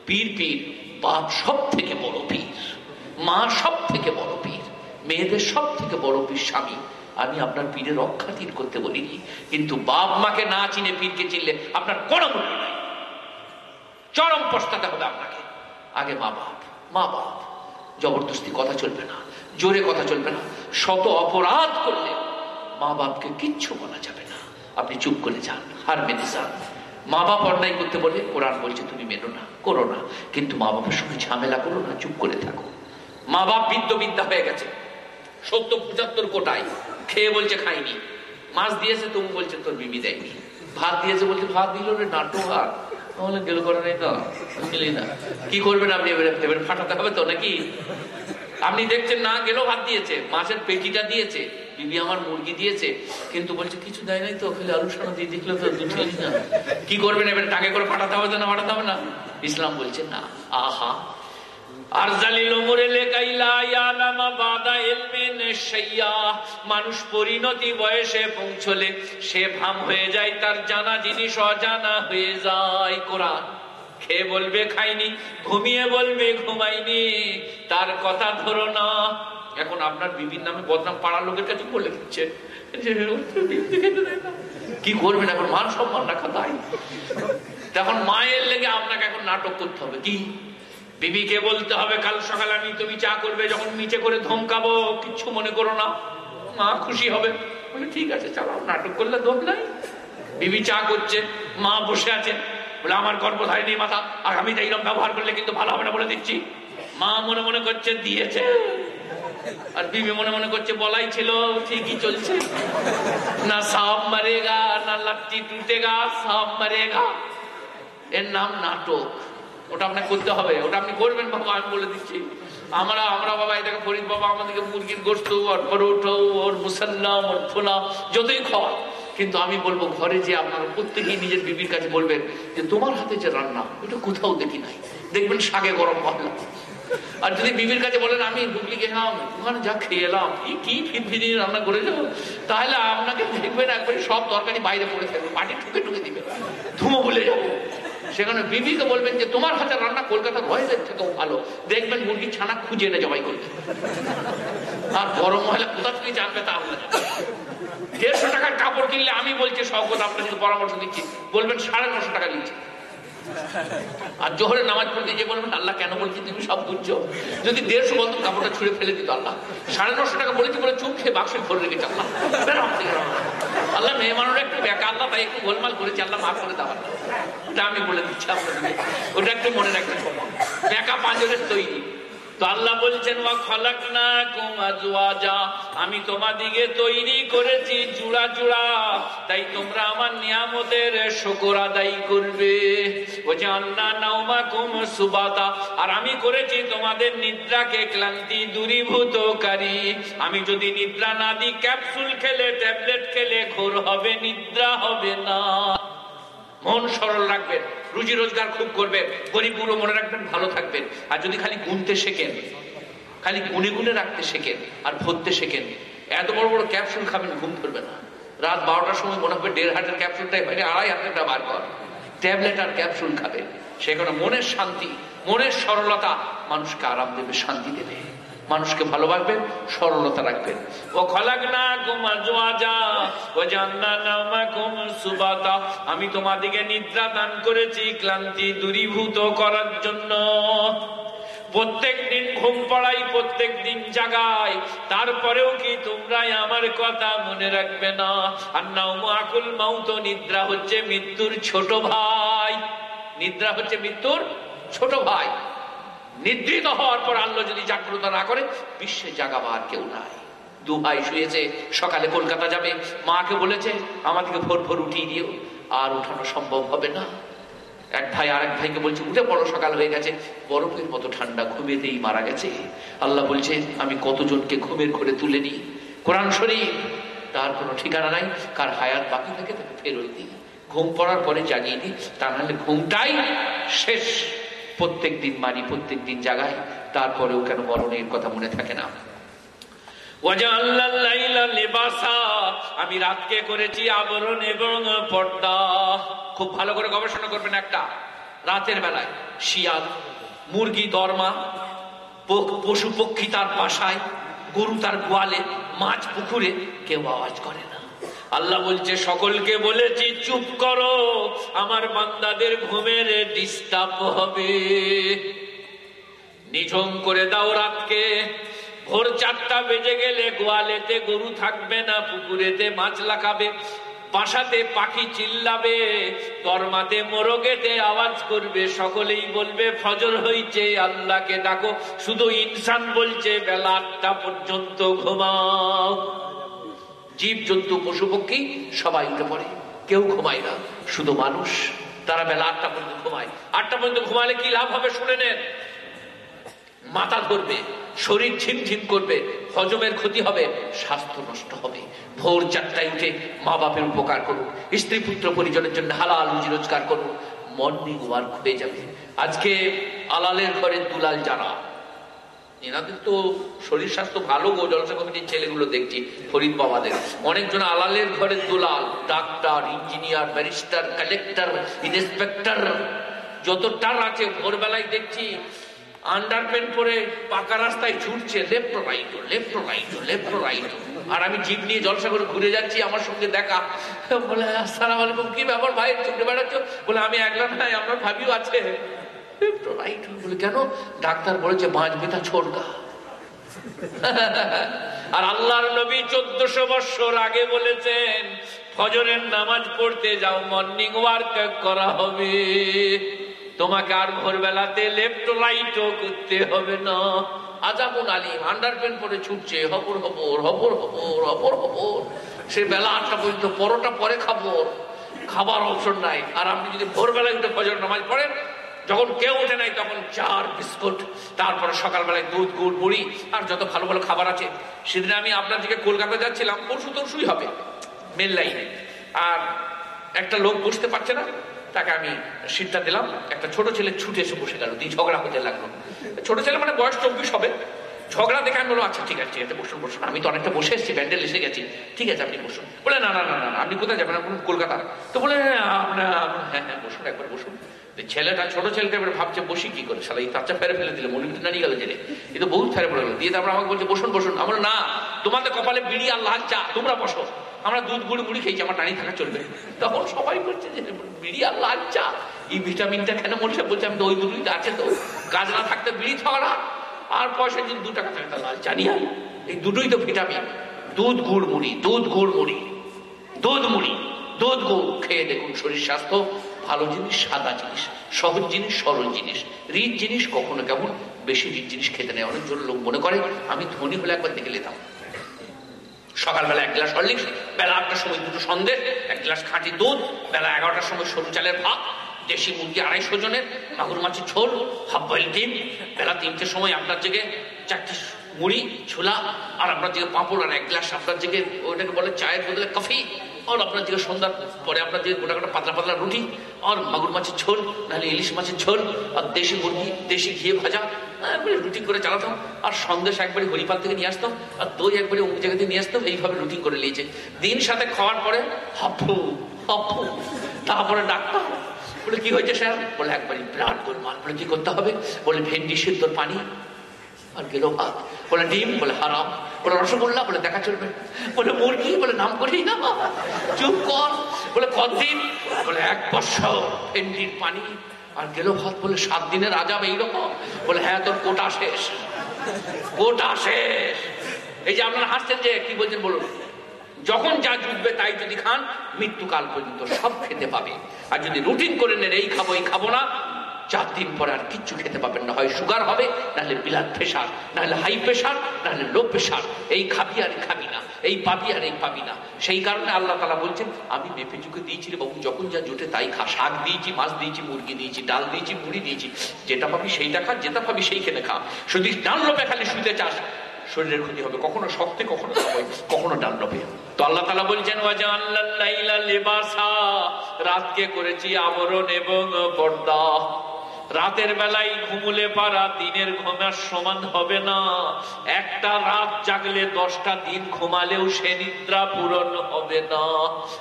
পীর পীর, বাপ সব থেকে বড় পীর। মা সব থেকে বড় পীর, মেয়েদের সব থেকে বড় পীর স্বামী। আমি আপনার পীরের অখ্যাতির করতে বলিনি, কিন্তু বাপ মাকে না চিনে পীরকে চিনলে আপনার কোনো মূল্য নাই। চরম পস্তাতে হবে আপনাকে। আগে মা বাপ মা বাপ, জবরদস্তি কথা চলবে না, জোরে কথা চলবে না, শত অপরাধ করলে মা বাপকে কিচ্ছু বলা যাবে না। আপনি চুপ করে যান, হার মেনে যান। মা বাপ অন্যায় করতে বলে কোরআন বলছে, তুমি মেনো না, করো না। কিন্তু মা বাবার সঙ্গে ঝামেলা করো না, চুপ করে থাকো। মা বাপ বিদ্য বিদ্যা হয়ে গেছে। সত্তর পঁচাত্তর কোটায় খেয়ে বলছে খাইনি। মাছ দিয়েছে তুমি বলছে তোর বিবি দেয়নি। ভাত দিয়েছে বলছে, ভাত দিল রে নাটো ভাত তাহলে গেল নেই তো? বুঝলি না, কি করবেন আপনি? এবারে ফাটাতে হবে তো নাকি? আপনি দেখছেন না গেলেও ভাত দিয়েছে। মাছের পেটিটা দিয়েছে। বিবি আমার মুরগি দিয়েছে। কিন্তু বলছে, কিছু দেয় নাই তো, খালি আলু দিয়ে দেখলে তো দুটো না। কি করবেন এবারে? টাকে করে ফাটাতে হবে না, ফাটাতে হবে না? ইসলাম বলছে, না, আহা মানুষ পরিণতি বয়সে পৌঁছলে সে ভাম হয়ে যায়, তার জানা জিনিস অজানা হয়ে যায়। কোরআন খেয়ে বলবে, খাইনি, ঘুমিয়ে বলবে, ঘুমাইনি। তার কথা ধরো না। এখন আপনার বিবির নামে বদনাম পাড়ার লোকের কাছে বলে দিচ্ছে? কি করবেন এখন? মান সম্মান রাখা তাই। তখন মায়ের লেগে আপনাকে এখন নাটক করতে হবে। কি? বিবিকে বলতে হবে, কাল সকালে আমি তুমি চা করবে, যখন নিচে করে ধমকাবো, কিচ্ছু মনে করো না। মা খুশি হবে। বলে, ঠিক আছে চালাও নাটক করলে দোষ নাই। বিবি চা করছে, মা বসে আছে। বলে, আমার গর্ভধারিণী মাথা আমি এইরকম ব্যবহার করলে কিন্তু ভালো হবে না বলে দিচ্ছি। মা মনে মনে করছে, দিয়েছে। আর বিবি মনে মনে করছে, বলাই ছিল, ঠিকই চলছে। না সাপ মারেগা, না লাঠি টুটেগা, সাপ মারেগা। এর নাম নাটক। ওটা আপনাকে করতে হবে। ওটা আপনি করবেন বাবা, আমি বলে দিচ্ছি। আমরা আমরা বাবা, এটাকে ফরিদ বাবা আমাদেরকে মুরগির গোস্ত ওর পরোটো, ওর মুসাল্লাম ওর ফোলা যতই খাওয়া কিন্তু আমি বলব, ঘরে যে আপনারা প্রত্যেকেই নিজের বিবির কাছে বলবেন যে, তোমার হাতে যে রান্না এটা কোথাও দেখি নাই। দেখবেন শাকে গরম মশলা আর যদি বিবির কাছে বলেন, আমি হুগলি গেলাম ওখানে যা খেয়ে এলাম কি ফিরফিরি রান্না করে যাব তাহলে আপনাকে দেখবেন একবারে সব তরকারি বাইরে পড়ে থাকবে মাটি ঠুকে ঠুকে দিবে। ধুমো বলে যাব। সেখানে বিবিকে বলবেন যে, তোমার হাতে রান্না কলকাতার রয়েলের থেকেও ভালো। দেখবেন মুরগি ছানা খুঁজে এনে জবাই করবে। আর বড় মহিলা কোথা থেকে জানবে তা দেড়শো টাকার কাপড় কিনলে আমি বলছি শকত আপনার সাথে পরামর্শ দিচ্ছি। বলবেন সাড়ে নশো টাকা দিচ্ছি। আর জোহরে নামাজ পড়তে যে বলবেন, আল্লাহ কেন বলছি? তুমি সব বুঝছ। যদি দেড়শো বন্ধু কাপড়টা ছুঁড়ে ফেলে দিত আল্লাহ। সাড়ে নশো টাকা বলেছি বলে চুপ খেয়ে বাক্সে ভরে রেখেছে আল্লাহ। আল্লাহ, মেয়ে মানুষ একটু বেকা, আল্লাহ তাই একটু গোলমাল করেছে, আল্লাহ মাফ করে দেওয়ার ওটা আমি বলে দিচ্ছি আপনাদের ওটা একটু মনে রাখতে বেকা পাঁচজনের তৈরি। আল্লাহ বলছেন আমি তোমাদিকে তৈরি করেছি জুড়া জুড়া তাই তোমরা আমার নিয়ামতের শকর আদায় করবে। যে আন্না নাওমা কুম সুবাতা। আর আমি করেছি তোমাদের নিদ্রাকে ক্লান্তি দূরীভূতকারী। আমি যদি নিদ্রা না দিই, ক্যাপসুল খেলে, ট্যাবলেট খেলে ঘোর হবে, নিদ্রা হবে না। মন সরল রাখবেন। রুজি রোজগার খুব করবেন গরিব বুড়ো মনে রাখবেন ভালো থাকবেন। আর যদি খালি গুনতে শেখেন, খালি গুনে গুনে রাখতে শেখেন, আর ভরতে শেখেন, এত বড় বড় ক্যাপসুল খাবেন, ঘুম ধরবে না। রাত বারোটার সময় মনে হবে দেড় হাজার ক্যাপসুলটাই বাইরে আড়াই হাজারটা বার কর। ট্যাবলেট আর ক্যাপসুল খাবে সেখানে মনের শান্তি, মনের সরলতা মানুষকে আরাম দেবে, শান্তি দেবে। মানুষকে ভালোবাসবেন, সরলতা রাখবেন। ও খলাক না কুমাজা ও জান্নাকুম সুবাতা। আমি তোমাদিকে নিদ্রা দান করেছি, ক্লান্তি দূরীভূত করার জন্য। প্রত্যেক দিন ঘুম পড়াই, প্রত্যেক দিন জাগাই। তারপরেও কি তোমরাই আমার কথা মনে রাখবে না? আর নাও আকুল মাউত নিদ্রা হচ্ছে মৃত্যুর ছোট ভাই। নিদ্রা হচ্ছে মৃত্যুর ছোট ভাই। নিদ্রিত হওয়ার পর আল্লাহ যদি জাগ্রত না করে, বিশ্বে জাগাবার কেউ নাই। দু ভাই শুয়েছে, সকালে কলকাতা যাবে। মাকে বলেছে, আমাদেরকে ভোর ভোর উঠিয়ে দিও, আর উঠানো সম্ভব হবে না। এক ভাই আরেক ভাইকে বলছে, উঠে বড় সকাল হয়ে গেছে। বরফের মতো ঠান্ডা ঘুমেতেই মারা গেছে। আল্লাহ বলছে, আমি কতজনকে ঘুমের ঘরে তুলে নিই? কোরআন শরীফ, তার কোনো ঠিকানা নাই। কার হায়াত বাকি থাকে তাকে ফেরত দিই। ঘুম পড়ার পরে জাগিয়ে দিই। তা নাহলে ঘুমটাই শেষ। প্রত্যেক দিন মারি প্রত্যেক দিন জাগাই, তারপরেও কেন মরণের কথা মনে থাকে না। আমি রাতকে করেছি আবরণ এবং পর্দা। খুব ভালো করে গবেষণা করবেন একটা। রাতের বেলায় শিয়াল, মুরগি, দরমা পশু পক্ষী তার বাসায়, গরু তার গোয়ালে, মাছ পুকুরে, কেউ আওয়াজ করে না। আল্লাহ বলছে, সকলকে বলেছি, চুপ করো, আমার বান্দাদের ঘুমের ডিস্টার্ব হবে। নিঝম করে দাও রাতকে। ভোর চারটা বেজে গেলে গোয়ালেতে গরু থাকবে না, পুকুরেতে মাছ লাগাবে, বাসাতে পাখি চিল্লাবে, দরমাতে মোরগেতে আওয়াজ করবে, সকলেই বলবে, ফজর হইছে, আল্লাহকে ডাকো, শুধু ইনসান বলছে, বেলা আটটা পর্যন্ত ঘুমাও। জীব জন্তু পশু পক্ষী সবাই উঠে পড়ে। কেউ ঘুমায় না। শুধু মানুষ। তারা বেলা আটটা পর্যন্ত ঘুমায়। আটটা পর্যন্ত ঘুমালে কি লাভ হবে শুনে নেন। মাথা ধরবে, শরীর ঝিমঝিম করবে, হজমের ক্ষতি হবে, স্বাস্থ্য নষ্ট হবে। ভোর চারটায় উঠে মা বাপের উপকার করুন। স্ত্রী পুত্র পরিজনের জন্য হালাল রুজি রোজগার করুন। মর্নিং ওয়ার্ক হয়ে যাবে। আজকে আলালের ঘরে দুলাল যারা এনাদের তো শরীর স্বাস্থ্য ভালো গো জলসা কমিটির ছেলেগুলো দেখছি, ফরিদ বাবাদের। অনেকজন আলালের ঘরের Dulal, doctor, engineer, barrister, collector, inspector, যতটার আছে, ভোরবেলায় দেখছি আন্ডারপ্যান্ট পরে পাকা রাস্তায় ছুটছে, left right left right left right. আর আমি জিপ নিয়ে জলসা করে ঘুরে যাচ্ছি, আমার সঙ্গে দেখা। বলে আসসালাম আলাইকুম, কি ব্যাপার ভাই? ছুটে বেড়াচ্ছ? বলে, আমি একলা নাই আমার ভাবিও আছে। রাইট বলে, কেন? ডাক্তার বলেছে বাঁচ বেতা ছোড়গা আর আল্লাহর নবী চোদ্দশো বৎসর আগে বলেছেন, ফজরের নামাজ পড়তে যাও মর্নিং ওয়ার্ক করা হবে। তোমাকে আর ভোরবেলাতে লেফট রাইটও করতে হবে না। আজাবুল আলিম আন্ডারপ্যান্ট পরে ছুটছে, হবর হবর হবর হবর হবর হবর। সে বেলা আটটা পর্যন্ত, পরোটা পরে খাব। খাবার অপশন নাই। আর আপনি যদি ভোরবেলায় উঠে ফজর নামাজ পড়েন যখন কেউ উঠে নাই, তখন চার বিস্কুট, তারপরে সকালবেলায় দুধ, গুড়, মুড়ি, আর যত ভালো ভালো খাবার আছে, সেদিন আমি আপনার দিকে কলকাতা যাচ্ছিলাম, পরশু তরশুই হবে মেল লাইনে আর একটা লোক বসতে পারছে না, তাকে আমি সিটটা দিলাম, একটা ছোট ছেলে ছুটে এসে বসে গেল, দিয়ে ঝগড়া হতে লাগল। ছোট ছেলে মানে বয়স চব্বিশ হবে। ঝগড়া দেখে আমি বলব আচ্ছা ঠিক আছে ঠিক আছে বসুন বসুন, আমি তো অনেকটা বসে এসেছি, ব্যান্ডেল এসে গেছি, ঠিক আছে, আপনি বসুন। বলে, না না না না আপনি কোথায় যাবেন? আপনি কলকাতা? তো বলে হ্যাঁ হ্যাঁ হ্যাঁ বসুন, একবার বসুন। ছেলেটা, ছোট ছেলেটা এবার ভাবছে, বসি কি করে? সালা এই তাচ্চা ফেরে ফেলে দিলে, মনে ভিতরে নিয়ে গেল জেনে এ তো বহুত ফেরে পড়ে গেল। দিয়ে তারপর আমাকে বলছে, বসুন বসুন। আমরা না, তোমাদের কপালে বিড়ি আর লাল চা তোমরা বসো। আমরা দুধ, গুড়ি মুড়ি খেয়েছি, আমার টানি থাকা চলবে। তখন সবাই বলছে যে, বিড়ি আর লাল চা এই ভিটামিনটা কেন মনে বলছে, আমি তো ওই দুটোই তো আছে তো। কাজ না থাকতে বিড়ি না। আর পয়সা যদি দু টাকা থাকে, তাহলে জানি আর এই দুটোই তো ভিটামিন। দুধ, গুড়, মুড়ি, দুধ, গুড়, মুড়ি। দুধ মুড়ি, দুধ, গুড়, খেয়ে দেখুন শরীর স্বাস্থ্য। ভালো জিনিস, সাদা জিনিস, সহজ জিনিস, সরল জিনিস। রিচ জিনিস কখনো কেমন? বেশি রিচ জিনিস খেতে নেই। অনেকজন লোক মনে করে, আমি ধনী হলে একবার দেখে নিতাম। সকালবেলা এক গ্লাস হরলিক্স, বেলা আটটার সময় দুটো সন্দেশ এক গ্লাস খাঁটি দুধ, বেলা এগারোটার সময় সরু চালের ভাত, দেশি মুরগি আড়াইশো জনের, মাগুর মাছের ঝোল, হাফ বয়েল ডিম, বেলা তিনটের সময় আপনার জেগে চারটি মুড়ি, ছোলা, আর আপনার দিকে পাঁপড়, আর এক গ্লাস আপনার দিকে ওইটাকে বলে চায়ের বদলে কফি। আর আপনার দিকে সন্ধ্যার পরে আপনার দিকে গোটা গোটা পাতলা পাতলা রুটি আর মাগুর মাছের ঝোল নাহলে ইলিশ মাছের ঝোল আর দেশি মুরগি দেশি ঘিয়ে ভাজা একবারে রুটিন করে চালাতাম আর সন্দেশ একবারে হরিপাল থেকে নিয়ে আসতাম আর দই একবারে অমুক জায়গা থেকে নিয়ে আসতাম এইভাবে রুটিন করে নিয়েছে দিন সাথে খাওয়ার পরে হাফু হাফু তারপরে ডাক্তার বলে কি হয়েছে স্যার বলে একবারই বিরাট গোলমাল বলে কি করতে হবে বলে ভেন্ডি সিদ্ধর পানি আর গেল ভাত বলে ডিম বলে হারাম বলে রসগোল্লা, বলে দেখা চলবে। বলে মুরগি, বলে নাম করি না চুপ কর। বলে কদিন বলে এক বছর। ভেন্ডির পানি। আর গেল ভাত বলে সাত দিনের আজাব এইরকম। বলে হ্যাঁ তোর কোটা শেষ। কোটা শেষ। এই যে আপনারা হাসছেন যে, কি বলছেন বলুন। যখন যা জুটবে তাই যদি খান, মৃত্যুকাল পর্যন্ত সব খেতে পাবে। আর যদি রুটিন করে নেন, এই খাব এই খাব না চার দিন পরে আর কিচ্ছু খেতে পাবেন না। হয় সুগার হবে, নাহলে ব্লাড প্রেশার, নাহলে হাই প্রেশার নাহলে লো প্রেশার এই খাবি আর খাবি না, এই পাবি আর এই পাবি না। সেই কারণে আল্লাহ তালা বলছেন, আমি মেপে চুকে দিয়েছি রে বাবু, যখন যা জোটে তাই খা। শাক দিয়েছি, মাছ দিয়েছি, মুরগি দিয়েছি, ডাল দিয়েছি, মুড়ি দিয়েছি। যেটা পাবি সেইটা খা, যেটা পাবি সেই খেতে খা। শুধু ডাল লোপে খালি শুতে চাস। শরীরের ক্ষতি হবে, কখনো শক্তি, কখনো কখনো ডাল লোপে তো আল্লাহ তালা বলছেন রাতকে করেছি আবরণ এবং পর্দা। রাতের বেলায় ঘুমুলে পারা দিনের ঘুমার সমান হবে না। একটা রাত জাগলে দশটা দিন ঘুমালেও সে নিদ্রা পূরণ হবে না।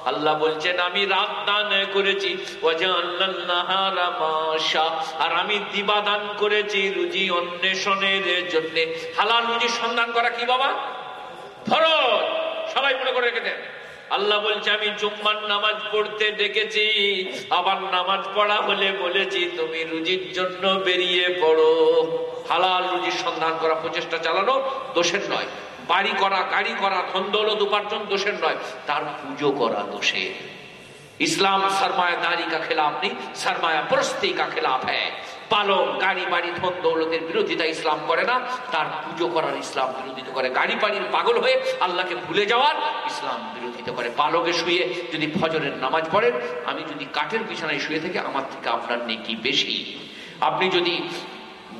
আল্লাহ বলছেন, আমি রাত দান করেছি আর আমি দিবা দান করেছি রুজি অন্বেষণের জন্য। হালাল রুজি সন্ধান করা কি বাবা? ফরজ। সবাই মনে করে রেখে দেন। আল্লাহ বলছে, আমি জুম্মার নামাজ পড়তে ডেকেছি আবার নামাজ পড়া হলে বলেছি, তুমি রুজির জন্য বেরিয়ে পড়ো। হালাল রুজির সন্ধান করা প্রচেষ্টা চালানো দোষের নয়। বাড়ি করা, গাড়ি করা ধন্দৌলত উপার্জন দোষের নয়, তার পুজো করা দোষের। ইসলাম সরমায়াদারি কা খেলাফ নেই, সরমায়া প্রস্তি কা খেলাফ হ্যাঁ পালন গাড়ি, বাড়ি, ধন, দৌলতের বিরোধিতা ইসলাম করে না। তার পুজো করার ইসলাম বিরোধিতা করে। গাড়ি, বাড়ির পাগল হয়ে আল্লাহকে ভুলে যাওয়ার ইসলাম বিরোধিতা করে। পালকে শুয়ে যদি ফজরের নামাজ পড়েন, আমি যদি কাঠের বিছানায় শুয়ে থাকি, আমার থেকে আপনার নেকি বেশি। আপনি যদি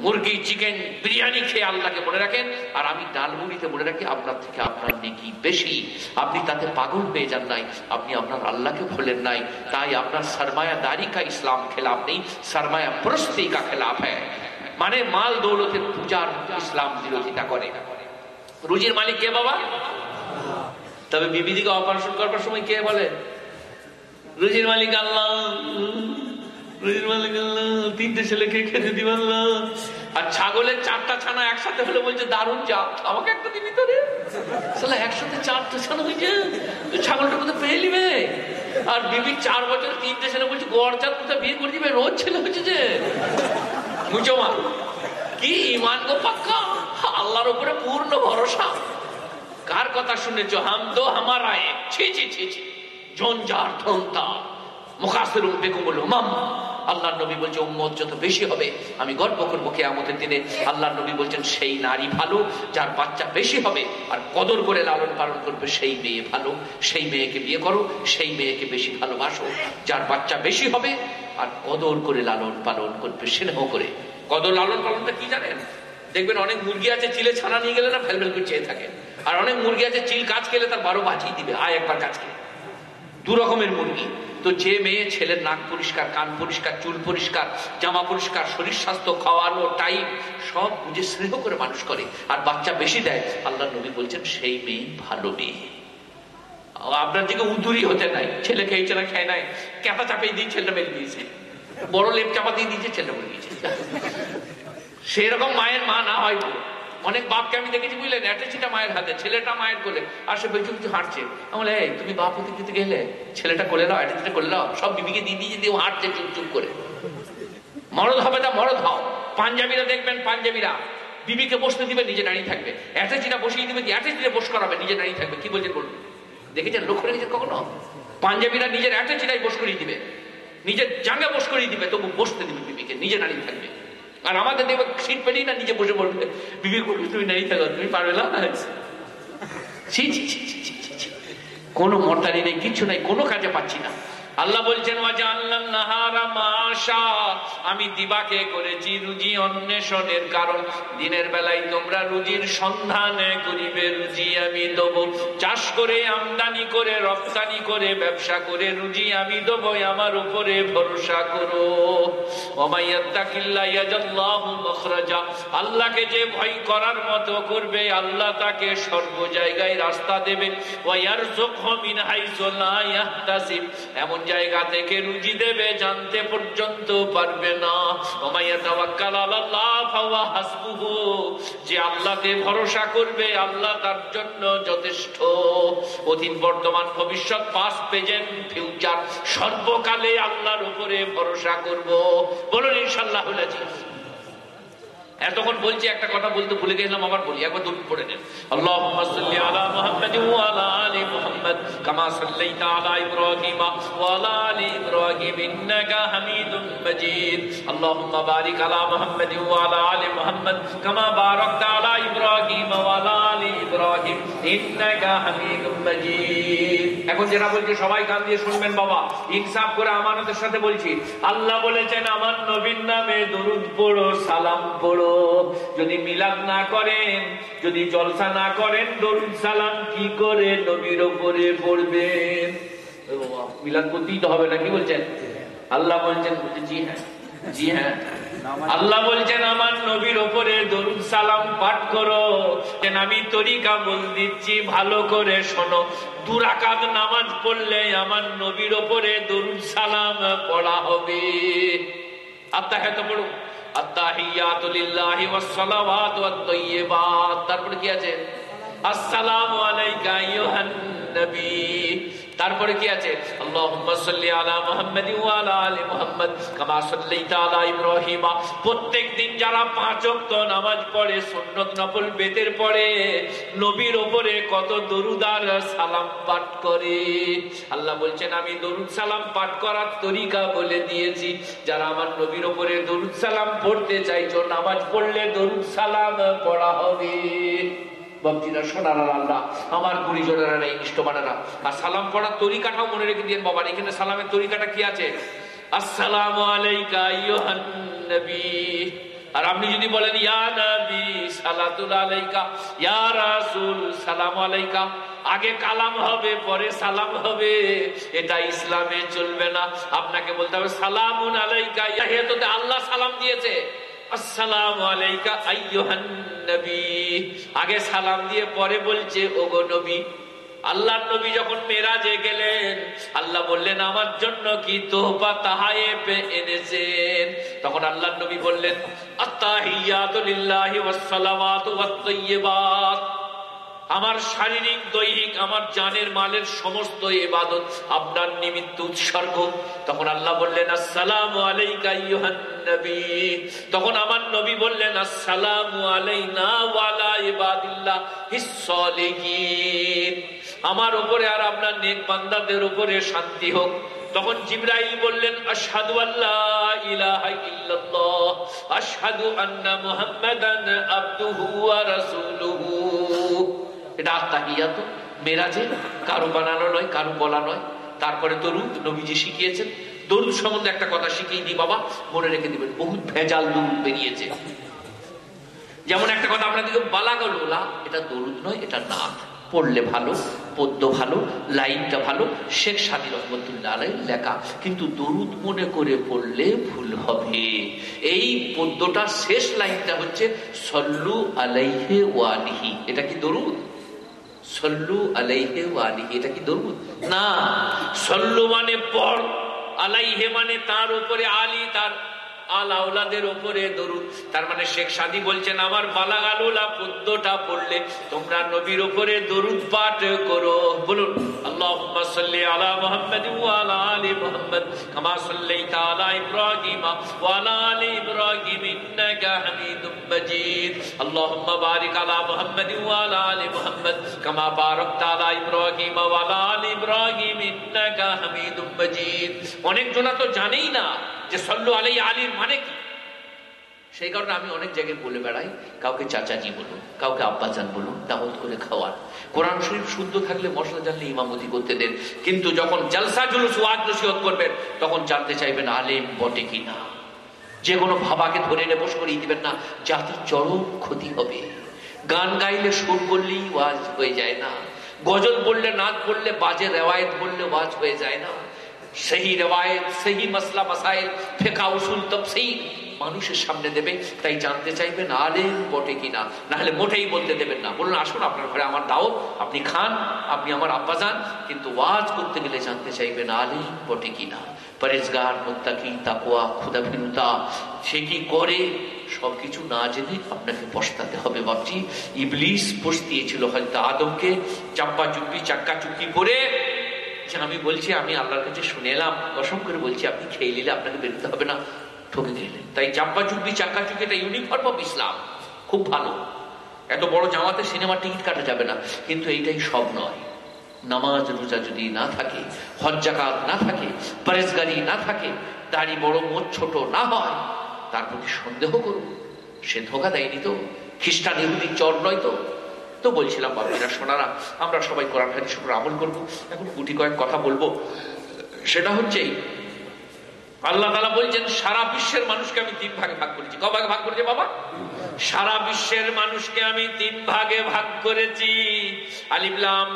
মুরগি চিকেন বিরিয়ানি খেয়ে আল্লাহকে মনে রাখেন। আর আমি ডাল মুড়িতে মনে রাখি, আপনার থেকে আপনার নেকি বেশি। আপনি তাতে পাগল হয়ে যান নাই। আপনি আপনার আল্লাহকে ভুলেন নাই। তাই আপনার সরমায়া দারি কা ইসলাম খেলাফ নেই, সরমায়া প্রস্তি কা খেলাফ হ্যাঁ মানে মাল দৌলতের পূজার ইসলাম বিরোধিতা করে। রুজির মালিক কে বাবা? তবে বিবিদিকে অপারেশন করবার সময় কে বলে? রুজির মালিক আল্লাহ। তিনটে ছেলেকে খেতে আর ছাগলের চারটা ছানা একসাথে হলে বলছে আমাকে একটা ছাগলটা কোথায় পেয়ে আর বিবির চার বছর তিনটে ছেলে বলছে, গড় চার কোথায় বিয়ে করে দিবে? রোজ ছেলে হয়েছে যে। মুচমা কি ইমান গো পাক্কা? আল্লাহর উপরে পূর্ণ ভরসা। কার কথা শুনেছ? হাম তো আমার আয়ে ছি ছি ছি। ঝঞ্ঝার ধন্তা মুখাসের নবী বলছে, উম্মত যত বেশি হবে, আমি গর্ব করব কেয়ামতের দিনে। আল্লাহ নবী বলছেন, সেই নারী ভালো, যার বাচ্চা বেশি হবে আর কদর করে লালন পালন করবে, সেই মেয়ে ভালো। সেই মেয়েকে বিয়ে করো, সেই মেয়েকে বেশি ভালোবাসো। যার বাচ্চা বেশি হবে আর কদর করে লালন পালন করবে, স্নেহ করে। কদর লালন পালনটা কি জানেন? দেখবেন অনেক মুরগি আছে, চিলে ছানা নিয়ে গেলে না ফেলফেল করে চেয়ে থাকে। আর অনেক মুরগি আছে, চিল কাজ খেলে তার বারো বাঁচিয়ে দিবে, আয় একবার কাজ খেলে দু রকমের মুরগি। তো যে মেয়ে ছেলের নাক পরিষ্কার, কান পরিষ্কার, চুল পরিষ্কার, জামা পরিষ্কার, শরীর স্বাস্থ্য, খাওয়ানো টাইম সব বুঝে স্নেহ করে মানুষ করে। আর বাচ্চা বেশি দেয়। আল্লাহ নবী বলছেন, সেই মেয়ে ভালো মেয়ে। আপনার দিকে উদুরি হতে নাই। ছেলে খেয়েছে না, খেয়ে নাই। ক্যাপা চাপিয়ে দিয়ে ছেলেটা মেরে দিয়েছে। বড় লেপ চাপা দিয়ে দিয়েছে, ছেলেটা মরে দিয়েছে। সেরকম মায়ের মা না হয় অনেক বাপকে আমি দেখেছি বুঝলেন অ্যাটাচিটা মায়ের হাতে, ছেলেটা মায়ের কোলে। আর সে বেঁচে কিছু হাঁটছে। আমার এই, তুমি বাপ হতে দিতে গেলে ছেলেটা কোলে নাও অ্যাটাচিটা কোলে নাও সব বিবিকে দিয়ে দিয়ে হাঁটছে চুপ চুপ করে। মরদ হবে না মরদ হও। পাঞ্জাবিরা দেখবেন, পাঞ্জাবিরা। বিবিকে বসতে দিবে, নিজে দাঁড়িয়ে থাকবে। অ্যাটাচিটা বসিয়ে দিবে অ্যাটাচিটা বস করাবে, নিজে দাঁড়িয়ে থাকবে। কি বলছেন বলুন? দেখেছেন? লক্ষ্য রেখেছেন কখনো? পাঞ্জাবিরা নিজের অ্যাটাচিটাই বস করিয়ে দিবে। নিজের জাঙ্গা বস করিয়ে দিবে, তবু বসতে দিবে বিবিকে, নিজে দাঁড়িয়ে থাকবে। আর আমাদের দেখবে সিট পেলেই না নিজে বসে পড়বে। বিবি করবে তুমি নাই থাকো তুমি পারবে না। কোনো মর্তারি নেই, কিচ্ছু নাই, কোনো কাজে পাচ্ছি না। আল্লাহ বলছেন আমি দিবাকে করেছি রুজি অন্বেষণের কারণ। দিনের বেলায় তোমরা রুজির সন্ধান করিবে রুজি আমি দেবো। চাষ করে, আমদানি করে, রপ্তানি করে, ব্যবসা করে রুজি আমি দেবো। আমার উপরে ভরসা করো। আল্লাহকে যে ভয় করার মতো করবে, আল্লাহ তাকে সর্ব জায়গায় রাস্তা দেবে। মিন এমন জায়গা থেকে রুজি দেবে, জানতে পর্যন্ত পারবে না। যে আল্লাহকে ভরসা করবে, আল্লাহ তার জন্য যথেষ্ট। অতীত বর্তমান ভবিষ্যৎ পাস প্রেজেন্ট ফিউচার সর্বকালে আল্লাহর উপরে ভরসা করব। বলুন ইনশাআল্লাহ আজিজ। এতক্ষণ বলছি, একটা কথা বলতে ভুলে গেলাম আবার বলি, একবার পড়ে নেন। এখন যেটা বলছি, সবাই কান দিয়ে শুনবেন বাবা। ইনসাফ করে আমানতের সাথে বলছি, আল্লাহ বলেছেন, আমার নবীর নামে দরুদ পড়ো, সালাম পড়ো যদি মিলাদ না করেন, যদি জলসা না করেন, দরুদ সালাম কি করে নবীর ওপরে পড়বেন? মিলাদ করতেই তো হবে না, কি বলছেন? আল্লাহ বলছেন জি হ্যাঁ জি হ্যাঁ। আল্লাহ বলছেন, আমার নবীর ওপরে দরুদ সালাম পাঠ করো। আমি তরিকা বল দিচ্ছি, ভালো করে শোনো। দুরাকাত নামাজ পড়লে আমার নবীর ওপরে দরুদ সালাম পড়া হবে। হ্যাঁ তো পড়ুন। তারপরে কি আছে? আসসালাম আলাইকা আইয়ুহান নবী তারপরে কি আছে? ইব্রাহিম। প্রত্যেকদিন যারা পাঁচ নামাজ পড়ে, সুন্নত নফল বেতের পড়ে নবীর ওপরে কত দরুদ আর সালাম পাঠ করে। আল্লাহ বলছেন, আমি দরুদ সালাম পাঠ করার তরিকা বলে দিয়েছি। যারা আমার নবীর ওপরে দরুদ সালাম পড়তে চাইছো, নামাজ পড়লে দরুদ সালাম পড়া হবে। বাবজিরা সোনার আল্লাহ। আমার গুরিজনেরা নেই নিষ্ঠমানেরা আর সালাম পড়ার তরিকাটাও মনে রেখে দিন বাবার এখানে সালামের তরিকাটা কি আছে? আসসালামু আর আপনি যদি বলেন আগে কালাম হবে, পরে সালাম হবে। এটা ইসলামে চলবে না। আপনাকে বলতে হবে, সালামুন আলাইকা ইয়া হেততে আল্লাহ সালাম দিয়েছে। নবী। আগে সালাম দিয়ে পরে বলছে, ওগো নবী আল্লাহ নবী যখন মেরাজে গেলেন, আল্লাহ বললেন, আমার জন্য কি তোহফা তাহায়েব এনেছেন? তখন আল্লাহ নবী বললেন, আত্তাহিয়াতু লিল্লাহি ওয়াস সালাওয়াতু ওয়াত তাইয়্যিবাত আমার শারীরিক, দৈহিক, আমার জানের মালের সমস্ত ইবাদত আপনার নিমিত্ত উৎসর্গ। তখন আল্লাহ বললেন, আসসালামু তখন আমার নবী বললেন, আসসালামু আমার উপরে আর আপনার নেক বান্দাদের উপরে শান্তি হোক। তখন জিব্রাইল বললেন, আশহাদু আল্লাহ ইলাহা ইল্লাল্লাহ। আশহাদু আন্না মুহাম্মাদান আবদুহু ওয়া রাসূলুহু। এটা আত্মাহিয়াত মেরাজে কারও বানানো নয়, কারও বলা নয়। তারপরে দরুদ নবীজি শিখিয়েছেন। দরুদ সম্বন্ধে একটা কথা শিখিয়ে দিই বাবা, মনে রেখে দিবেন, বহুত ভেজাল দরুদ বেরিয়েছে। যেমন একটা কথা আপনাদেরকে বালা গলা এটা দরুদ নয়, এটা নাথ পড়লে ভালো, পদ্য ভালো, লাইনটা ভালো, শেখ সাদি রহমতুল্লাহ আলাই লেখা। কিন্তু দরুদ মনে করে পড়লে ভুল হবে। এই পদ্যটা শেষ লাইনটা হচ্ছে, সল্লু আলাইহে ওয়ালিহি। এটা কি দরুদ? সল্লু আলাইহে আলিহি, এটা কি দরুদ? না, সল্লু মানে পড় আলাইহে মানে তার উপরে আলী, তার তার মানে শেখ সাদি বলছেন, আমার বালাগালুলা পদ্মটা পড়লে তোমরা নবীর ওপরে দরুদ পাঠ করো। বলুন, আল্লাহুম্মা সাল্লি আলা মুহাম্মাদ ওয়া আলা আলি মুহাম্মাদ কামা সাল্লাইতা আলা ইব্রাহিম ওয়া আলা আলি ইব্রাহিম ইন্নাকা হামিদুম মাজিদ। আল্লাহুম্মা বারিক আলা তো জানেই না যে সল্লু আলাই আলীর মানে কি? সেই কারণে আমি অনেক জায়গায় বলে বেড়াই, কাউকে চাচাজি বলুন, কাউকে আব্বাজান বলুন, দাওয়াত করে খাওয়ান। কোরআন শরীফ শুদ্ধ থাকলে মশলা জানলে ইমামতি করতে দেন, কিন্তু যখন জালসা জুলুস ওয়াজ নসিহত করবেন, তখন জানতে চাইবেন আলেম বটে কি না যে কোনো ভাবাকে ধরে এনে বসে করিয়ে দিবেন না জাতির চরম ক্ষতি হবে। গান গাইলে সুর করলেই ওয়াজ হয়ে যায় না, গজল বললে নাচ বললে বাজে রেওয়ায়ত বললে ওয়াজ হয়ে যায় না। সেই রেওয়ায়ত, সেই মশলা মাসাইল ফেকা উসুল তফসিল। মানুষের সামনে দেবে, তাই জানতে চাইবেন আলেম বটে কিনা। না হলে মোটেই বলতে দেবেন না। বলুন, আসুন, আপনার ঘরে আমার দাও আপনি খান, আপনি আমার আব্বা যান, কিন্তু ওয়াজ করতে গেলে জানতে চাইবেন আলেম বটে কিনা। পরেজগার মোত্তাকি তাকুয়া ক্ষুদাভীনতা সে কি করে? সবকিছু না জেনে আপনাকে পস্তাতে হবে, বাপজি। ইবলিস পস্তিয়েছিল হয়তো আদমকে। চাপ্পা চুপি, চাক্কা চুপি করে আমি বলছি, আমি আল্লাহর কাছে শুনে এলাম, কসম করে বলছি, আপনি খেয়ে নিলে আপনাকে বেরোতে হবে না, ঠকে গেলেন তাই চাপ্পা চুপি চাক্কা চুপি এটা ইউনিফর্ম অফ ইসলাম খুব ভালো। এত বড় জামাতে সিনেমার টিকিট কাটা যাবে না। কিন্তু এইটাই সব নয়। নামাজ, রোজা যদি না থাকে হজ্জাকাত না থাকে, পরেজগারি না থাকে, দাড়ি বড়, মোট ছোট না হয়, তার প্রতি সন্দেহ করুন। সে ধোকা দেয়নি তো? খ্রিস্টান ইহুদি চর নয় তো? তো বলছিলাম, বাপিরা, সোনারা, আমরা সবাই কোরআন, হাদিস উপর আমল করব। এখন গুটি কয়েক কথা বলব। সেটা হচ্ছেই আল্লাহ তালা বলছেন, সারা বিশ্বের মানুষকে আমি তিন ভাগে ভাগ করেছি। কভাগে ভাগ করেছি বাবা? সারা বিশ্বের মানুষকে আমি তিন ভাগে ভাগ করেছি। আলিবলাম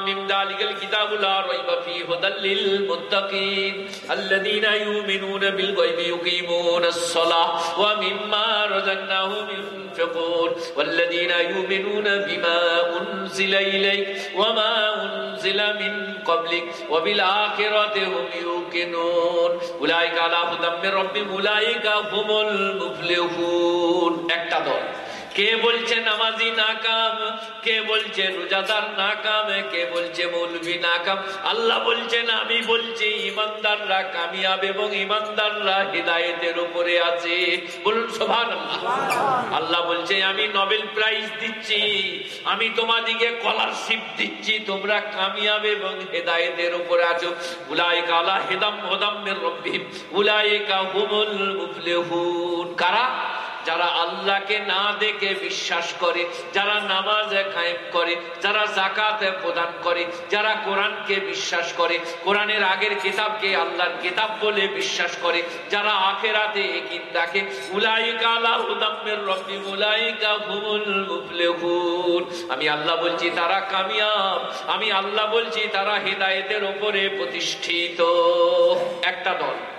একটা দল। কে বলছে নামাজি নাকাম? কে বলছে রোজাদার নাকাম? কে বলছে মৌলবি নাকাম? আল্লাহ বলছেন আমি বলছি ইমানদাররা কামিয়াব এবং ইমানদাররা হৃদায়তের উপরে আছে। বলুন সোভান আল্লাহ বলছে আমি নোবেল প্রাইজ দিচ্ছি। আমি তোমাদিকে স্কলারশিপ দিচ্ছি। তোমরা কামিয়াব এবং হেদায়েতের উপরে আছো। উলাইকা আলা হেদাম হোদাম্মের রব্বিহিম। উলাইকা হুমুল মুফলিহুন। কারা? যারা আল্লাহকে না দেখে বিশ্বাস করে, যারা নামাজে কায়েম করে, যারা জাকাতে প্রদান করে, যারা কোরআনকে বিশ্বাস করে, কোরআনের আগের কিতাবকে আল্লাহর কিতাব বলে বিশ্বাস করে, যারা আখেরাতে হুমুল মুফলিহুন। আমি আল্লাহ বলছি, তারা কামিয়াব। আমি আল্লাহ বলছি, তারা হেদায়েতের ওপরে প্রতিষ্ঠিত। একটা দল।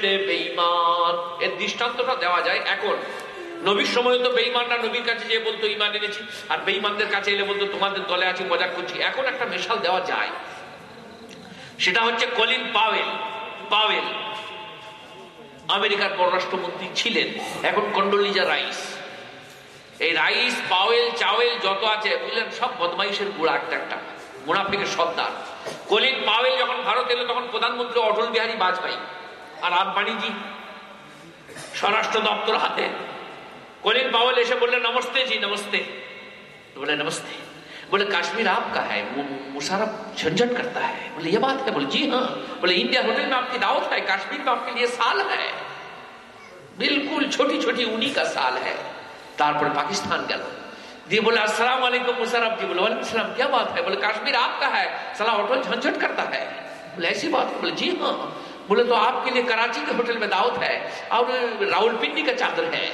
ভেতরেতে বেঈমান। এর দৃষ্টান্তটা দেওয়া যায় এখন। নবীর সময় তো বেঈমানরা নবীর কাছে যে বলতো ইমান এনেছি। আর বেঈমানদের কাছে এলে বলতো, তোমাদের দলে আছি মজা করছি। এখন একটা মেশাল দেওয়া যায়। সেটা হচ্ছে কলিন পাওয়েল। পাওয়েল আমেরিকার পররাষ্ট্রমন্ত্রী ছিলেন। এখন কন্ডোলিজা রাইস। এই রাইস, পাওয়েল, চাওয়েল যত আছে, বুঝলেন, সব বদমাইশের গুড়া একটা একটা। মুনাফিকের সর্দার। কলিন পাওয়েল যখন ভারত এলো, তখন প্রধানমন্ত্রী অটল বিহারী বাজপেয়ী। আর আদবাণীজি স্বরাষ্ট্র দপ্তর হাতে। কলিন বাউল এসে বললেন، নমস্তে জি، নমস্তে। بولے نمستے بولے کاشمیر آپ کا ہے مشارف جھنجھٹ کرتا ہے بولے یہ بات ہے بولے جی ہاں بولے انڈیا ہوٹل میں آپ کی دعوت ہے کاشمیر میں آپ کے لیے سال ہے بالکل چھوٹی چھوٹی اونی کا سال ہے تار پر پاکستان گل جی بولے السلام علیکم مشرف جی بولے وعلیکم السلام کیا بات ہے بولے کاشمیر آپ کا ہے سلام ہوٹل جھنجھٹ کرتا ہے بولے ایسی بات بولے جی ہاں بولے تو آپ کے لیے کراچی کے ہوٹل میں دعوت ہے اور راول پنڈی کا چادر ہے۔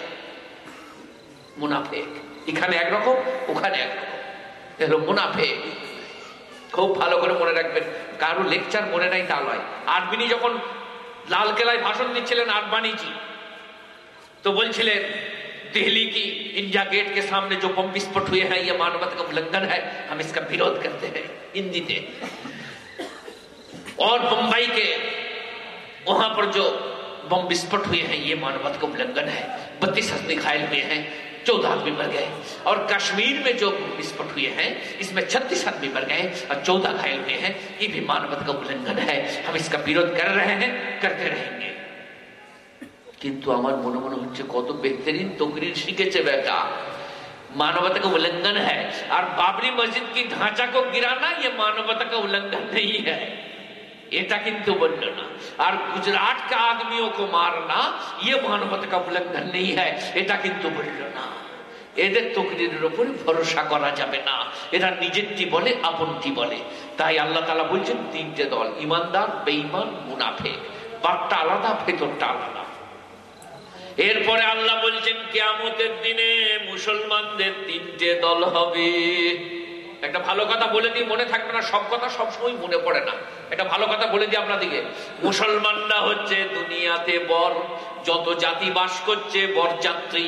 منافق۔ এখানে একরকম ওখানে একরকম এলো মুনাফেক খুব ভালো করে মনে রাখবেন। কারো লেকচার মনে নাই তা নয় আডবাণী যখন লাল কেলায় ভাষণ দিচ্ছিলেন আডবাণীজি তো বলছিলেন دہلی کی انڈیا گیٹ کے سامنے جو بم وسفٹ ہوئے ہیں یہ مانوت کا النگھن ہے ہم اس کا ورود کرتے ہیں ہندی میں اور بمبئی کے وہاں پر جو بم بسپٹ ہوئے ہیں، یہ مانوت کا النگن ہے بتیس آدمی گھائل ہوئے ہیں، چودہ آدمی مر گئے۔ اور کشمیر میں جو بسپٹ ہوئے ہیں، اس میں چھتیس آدمی مر گئے اور چودہ گھائل ہوئے ہیں۔ یہ بھی مانوت کا النگن ہے۔ ہم اس کا ویروت کر رہے ہیں، کرتے رہیں گے۔ کنتو আমার মনে মনে হচ্ছে কত বেহতরিন তকরির শিখেছে বেটা مانوتا کا النگن ہے۔ اور بابری مسجد کی ڈھانچہ کو گرانا، یہ مانوتا کا النگن نہیں ہے۔ এটা কিন্তু বলল না। আর গুজরাট কা আদমিও কো মারনা ইয়ে মানবত কা উল্লঙ্ঘন নেই হ্যাঁ এটা কিন্তু বলল না। এদের তকদিরের উপরে ভরসা করা যাবে না। এরা নিজেরটি বলে, আপনটি বলে। তাই আল্লাহ তালা বলছেন, তিনটে দল, ইমানদার, বেঈমান মুনাফে বারটা আলাদা, ভেতরটা আলাদা। এরপরে আল্লাহ বলছেন, কেয়ামতের দিনে মুসলমানদের তিনটে দল হবে। একটা ভালো কথা বলে দিই মনে থাকবে না, সব কথা সবসময় মনে পড়ে না। একটা ভালো কথা বলে দিই আপনাদিকে, মুসলমানরা হচ্ছে দুনিয়াতে বর, যত জাতি বাস করছে, বরযাত্রী।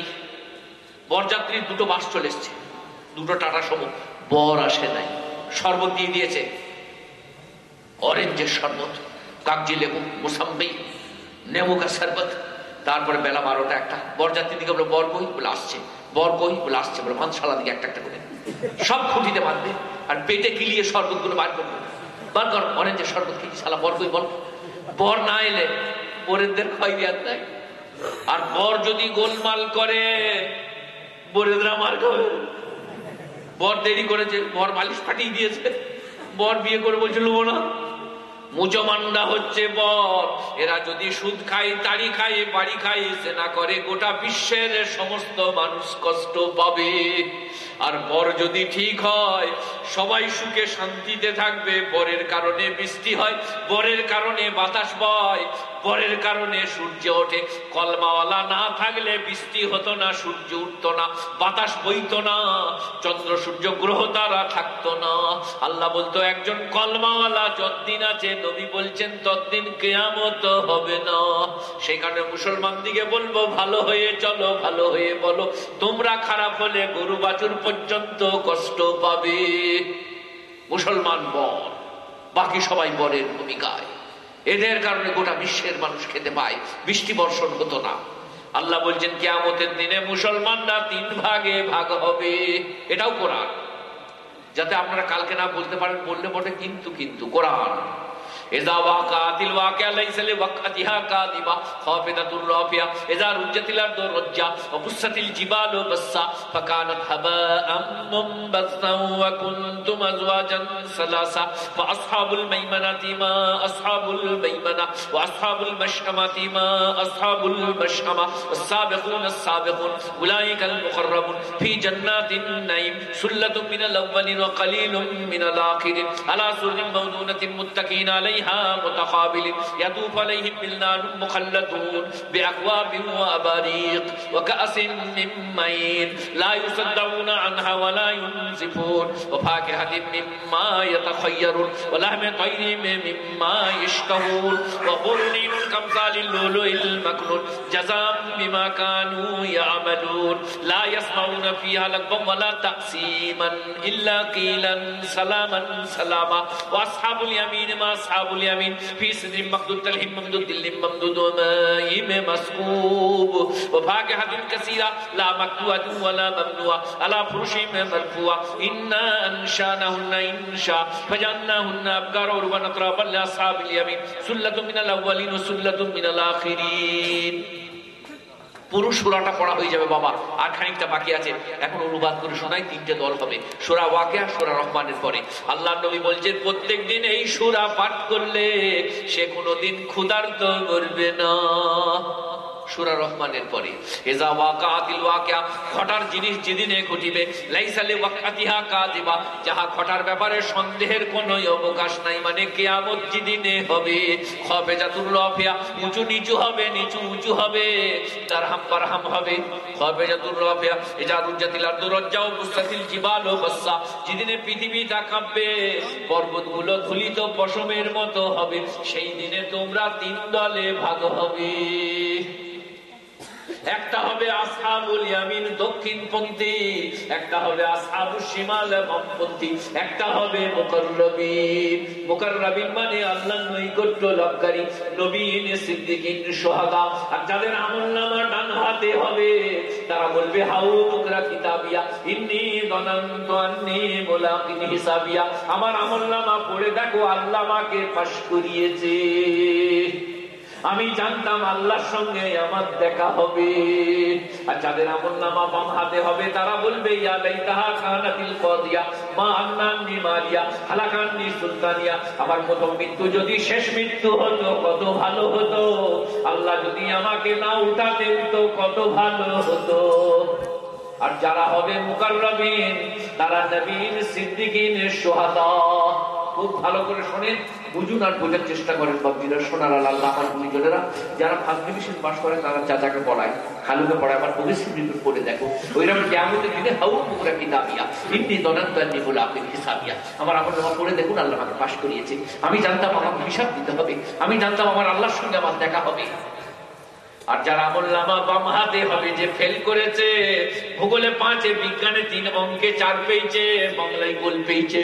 বরযাত্রীর দুটো বাস চলে এসছে, দুটো টাটা সমুখ বর আসে নাই। শরবত দিয়ে দিয়েছে অরেঞ্জের শরবত, কাগজি লেবু, মুসাম্বি, নেমুকা শরবত। তারপরে বেলা বারোটা একটা। বরযাত্রী দিকে বলে, বর কই? বলে, আসছে। বর কই? বলে, আসছে। বলে মানশালা দিকে একটা একটা করে। সব খুঁটিতে বাঁধবে। আর পেটে কিলিয়ে শরবতগুলো বার করবে। বার কর অরেঞ্জের শরবত খেয়েছি সালা বর কই বল? বর না এলে বরেদের ক্ষয় দেওয়ার দেয় আর বর যদি গোলমাল করে, বরেদরা মার খাবে। বর দেরি করেছে, বর মালিশ ফাটিয়ে দিয়েছে। বর বিয়ে করে বলছিল না। মুজমানরা হচ্ছে বর। এরা যদি সুদ খায় তাড়ি খায়, বাড়ি খায় সেনা করে, গোটা বিশ্বের সমস্ত মানুষ কষ্ট পাবে। আর বর যদি ঠিক হয়, সবাই সুখে শান্তিতে থাকবে। বরের কারণে বৃষ্টি হয়, বরের কারণে বাতাস বয়। বরের কারণে সূর্য ওঠে। কলমাওয়ালা না থাকলে বৃষ্টি হতো না, সূর্য উঠত না, বাতাস বইত না, চন্দ্র, সূর্য, গ্রহ তারা থাকতো না। আল্লাহ বলতো, একজন কলমাওয়ালা যতদিন আছে, নবী বলছেন ততদিন কেয়ামত হবে না। সেই কারণে মুসলমান দিকে বলব, ভালো হয়ে চলো, ভালো হয়ে বলো। তোমরা খারাপ হলে গরু বাছুর পর্যন্ত কষ্ট পাবে। মুসলমান বর বাকি সবাই বরের ভূমিকায়। এদের কারণে গোটা বিশ্বের মানুষ খেতে পায়। বৃষ্টি বর্ষণ হতো না। আল্লাহ বলছেন, কেয়ামতের দিনে মুসলমানরা তিন ভাগে ভাগ হবে। এটাও কোরআন। যাতে আপনারা কালকে না বলতে পারেন, বললে বটে, কিন্তু কিন্তু, কোরআন। اذا واقع دل واقع ليس لوقتها كاذبا خافضه الرافعه اذا رجت الارض رجا وبست الجبال بسا فكانت هباء منبثا وكنتم ازواجا سلاسا. فاصحاب الميمنه ما اصحاب الميمنه واصحاب المشأمة ما اصحاب المشأمة. السابقون السابقون اولئك المقربون. في جنات النعيم سلة من الاولين وقليل من الاخرين على سر موضونة متكئين عليه عليها متقابل. يطوف عليهم بلدان مخلدون بأكواب وأباريق وكأس من معين لا يصدعون عنها ولا ينزفون. وفاكهة مما يتخيرون ولحم طير مما يشتهون. وظلين كمثال اللؤلؤ المكنون. جزاء بما كانوا يعملون. لا يسمعون فيها لغوا ولا تأثيما إلا قيلا سلاما سلاما. وأصحاب اليمين ما أصحاب أصحاب اليمين في سدر مخدود تلهم مخدود دل ممدود وماء مسكوب. وفاكهة كثيرة لا مكتوة ولا ممنوعة. على فرش مرفوعة. إنا أنشأناهن إنشاء. فجعلناهن أبكارا عربا أترابا لأصحاب اليمين. سلة من الأولين وسلة من الآخرين. পুরো সুরাটা পড়া হয়ে যাবে, বাবা। আর খানিকটা বাকি আছে। এখন অনুবাদ করে শোনাই, তিনটে দল হবে। সুরা ওয়াকে আর সুরা রহমানের পরে। আল্লাহ নবী বলছেন প্রত্যেক দিন এই সুরা পাঠ করলে সে কোনোদিন ক্ষুধার্ত করবে না। সুরা রহমানের পরে। এজা ওয়াকাতিল ওয়াকিয়া, ঘটার জিনিস যেদিনে ঘটিবে, লাইসালে ওয়াকাতিহা যাহা ঘটার ব্যাপারে সন্দেহের কোনো অবকাশ নাই মানে কিয়ামত যেদিনে হবে খফেজাতুর রাফিয়া, উঁচু নিচু হবে, নিচু উঁচু হবে তারহাম পারহাম হবে ইজাদুল জাতিল আরদু রাজ্জাউ মুস্তাতিল জিবালু বাসসা যেদিনে পৃথিবীটা কাঁপবে পর্বতগুলো ধুলিত পশমের মতো হবে, সেই দিনে তোমরা তিন দলে ভাগ হবে। একটা হবে আসহাবুল ইয়ামিন দক্ষিণপন্থী একটা হবে আসহাবুল শিমাল বামপন্থী একটা হবে মুকাররবিন। মুকাররবিন মানে আল্লাহর নৈকট্য লাভকারী, নবীন, সিদ্দিকিন সোহাদা আর যাদের আমলনামা ডান হাতে হবে, তারা বলবে, হাউ মুকরা কিতাবিয়া, ইন্নি দনান্ত আন্নি মুলাকিন হিসাবিয়া। আমার আমলনামা পড়ে দেখো, আল্লাহ আমাকে পাশ করিয়েছে। আমি জানতাম আল্লাহর সঙ্গে আমার দেখা হবে। আর যাদের আমল নামা বাম হাতে হবে, তারা বলবে আমার প্রথম মৃত্যু যদি শেষ মৃত্যু হতো, কত ভালো হতো। আল্লাহ যদি আমাকে না কত ভালো হতো। আর যারা হবে মুকাররবিন, তারা নবীন সিদ্দিকিন সোহাদা। খুব ভালো করে শোনেন। বুঝুন আর বোঝার চেষ্টা করেন বাবজিরা সোনার আল্লাহ আমার গুণীজনেরা যারা ফার্স্ট ডিভিশন পাস করে, তারা চাচাকে পড়ায়, খালুকে পড়ায়, আবার পরিশ্রম রিপোর্ট করে দেখো। ওইরকম কেমতের দিনে হাউ মুখরা কিতাবিয়া ইন্নি দনান্তান্নি বলে আপনি হিসাবিয়া। আমার আমার নামা পড়ে দেখুন, আল্লাহ আমাকে পাশ করিয়েছে। আমি জানতাম আমাকে হিসাব দিতে হবে। আমি জানতাম আমার আল্লাহর সঙ্গে আমার দেখা হবে। আর যারা আমল্লামা বাম হাতে হবে যে ফেল করেছে, ভূগোলে পাঁচে, বিজ্ঞানে তিন অঙ্কে চার পেয়েছে, বাংলায় গোল পেয়েছে।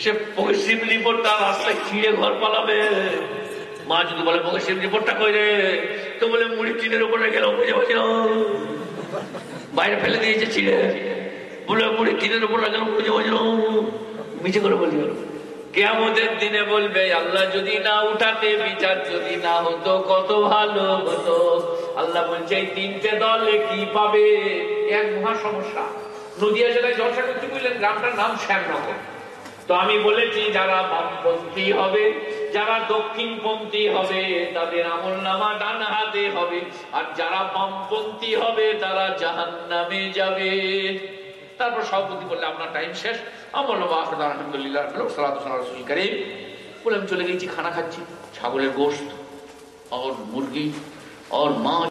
সে পশ্চিম রিপোর্টটা রাস্তায় ছিঁড়ে ঘর পালাবে। মা যদি বলে পশ্চিম রিপোর্টটা কই রে? তো বলে মুড়ি টিনের উপরে গেল, বুঝে পাচ্ছি? বাইরে ফেলে দিয়েছে ছিঁড়ে। বলে মুড়ি টিনের উপরে গেল, বুঝে না মিছে করে বলি গেল। কেয়ামতের দিনে বলবে, আল্লাহ যদি না উঠাতে, বিচার যদি না হতো, কত ভালো হতো। আল্লাহ বলছে, এই তিনটে দলে কি পাবে? এক মহা সমস্যা। নদিয়া জেলায় জলসা করতে বললেন গ্রামটার নাম শ্যামনগর। তো আমি বলেছি, যারা বামপন্থী হবে, যারা দক্ষিণপন্থী হবে, তাদের আমল নামা ডান হাতে হবে। আর যারা বামপন্থী হবে, তারা জাহান নামে যাবে। তারপর সভাপতি বললে, আপনার টাইম শেষ। আমার আলহামদুলিল্লাহ রসুল করিম। বলে আমি চলে গেছি, খানা খাচ্ছি। ছাগলের গোস্ত আর মুরগি আর মাছ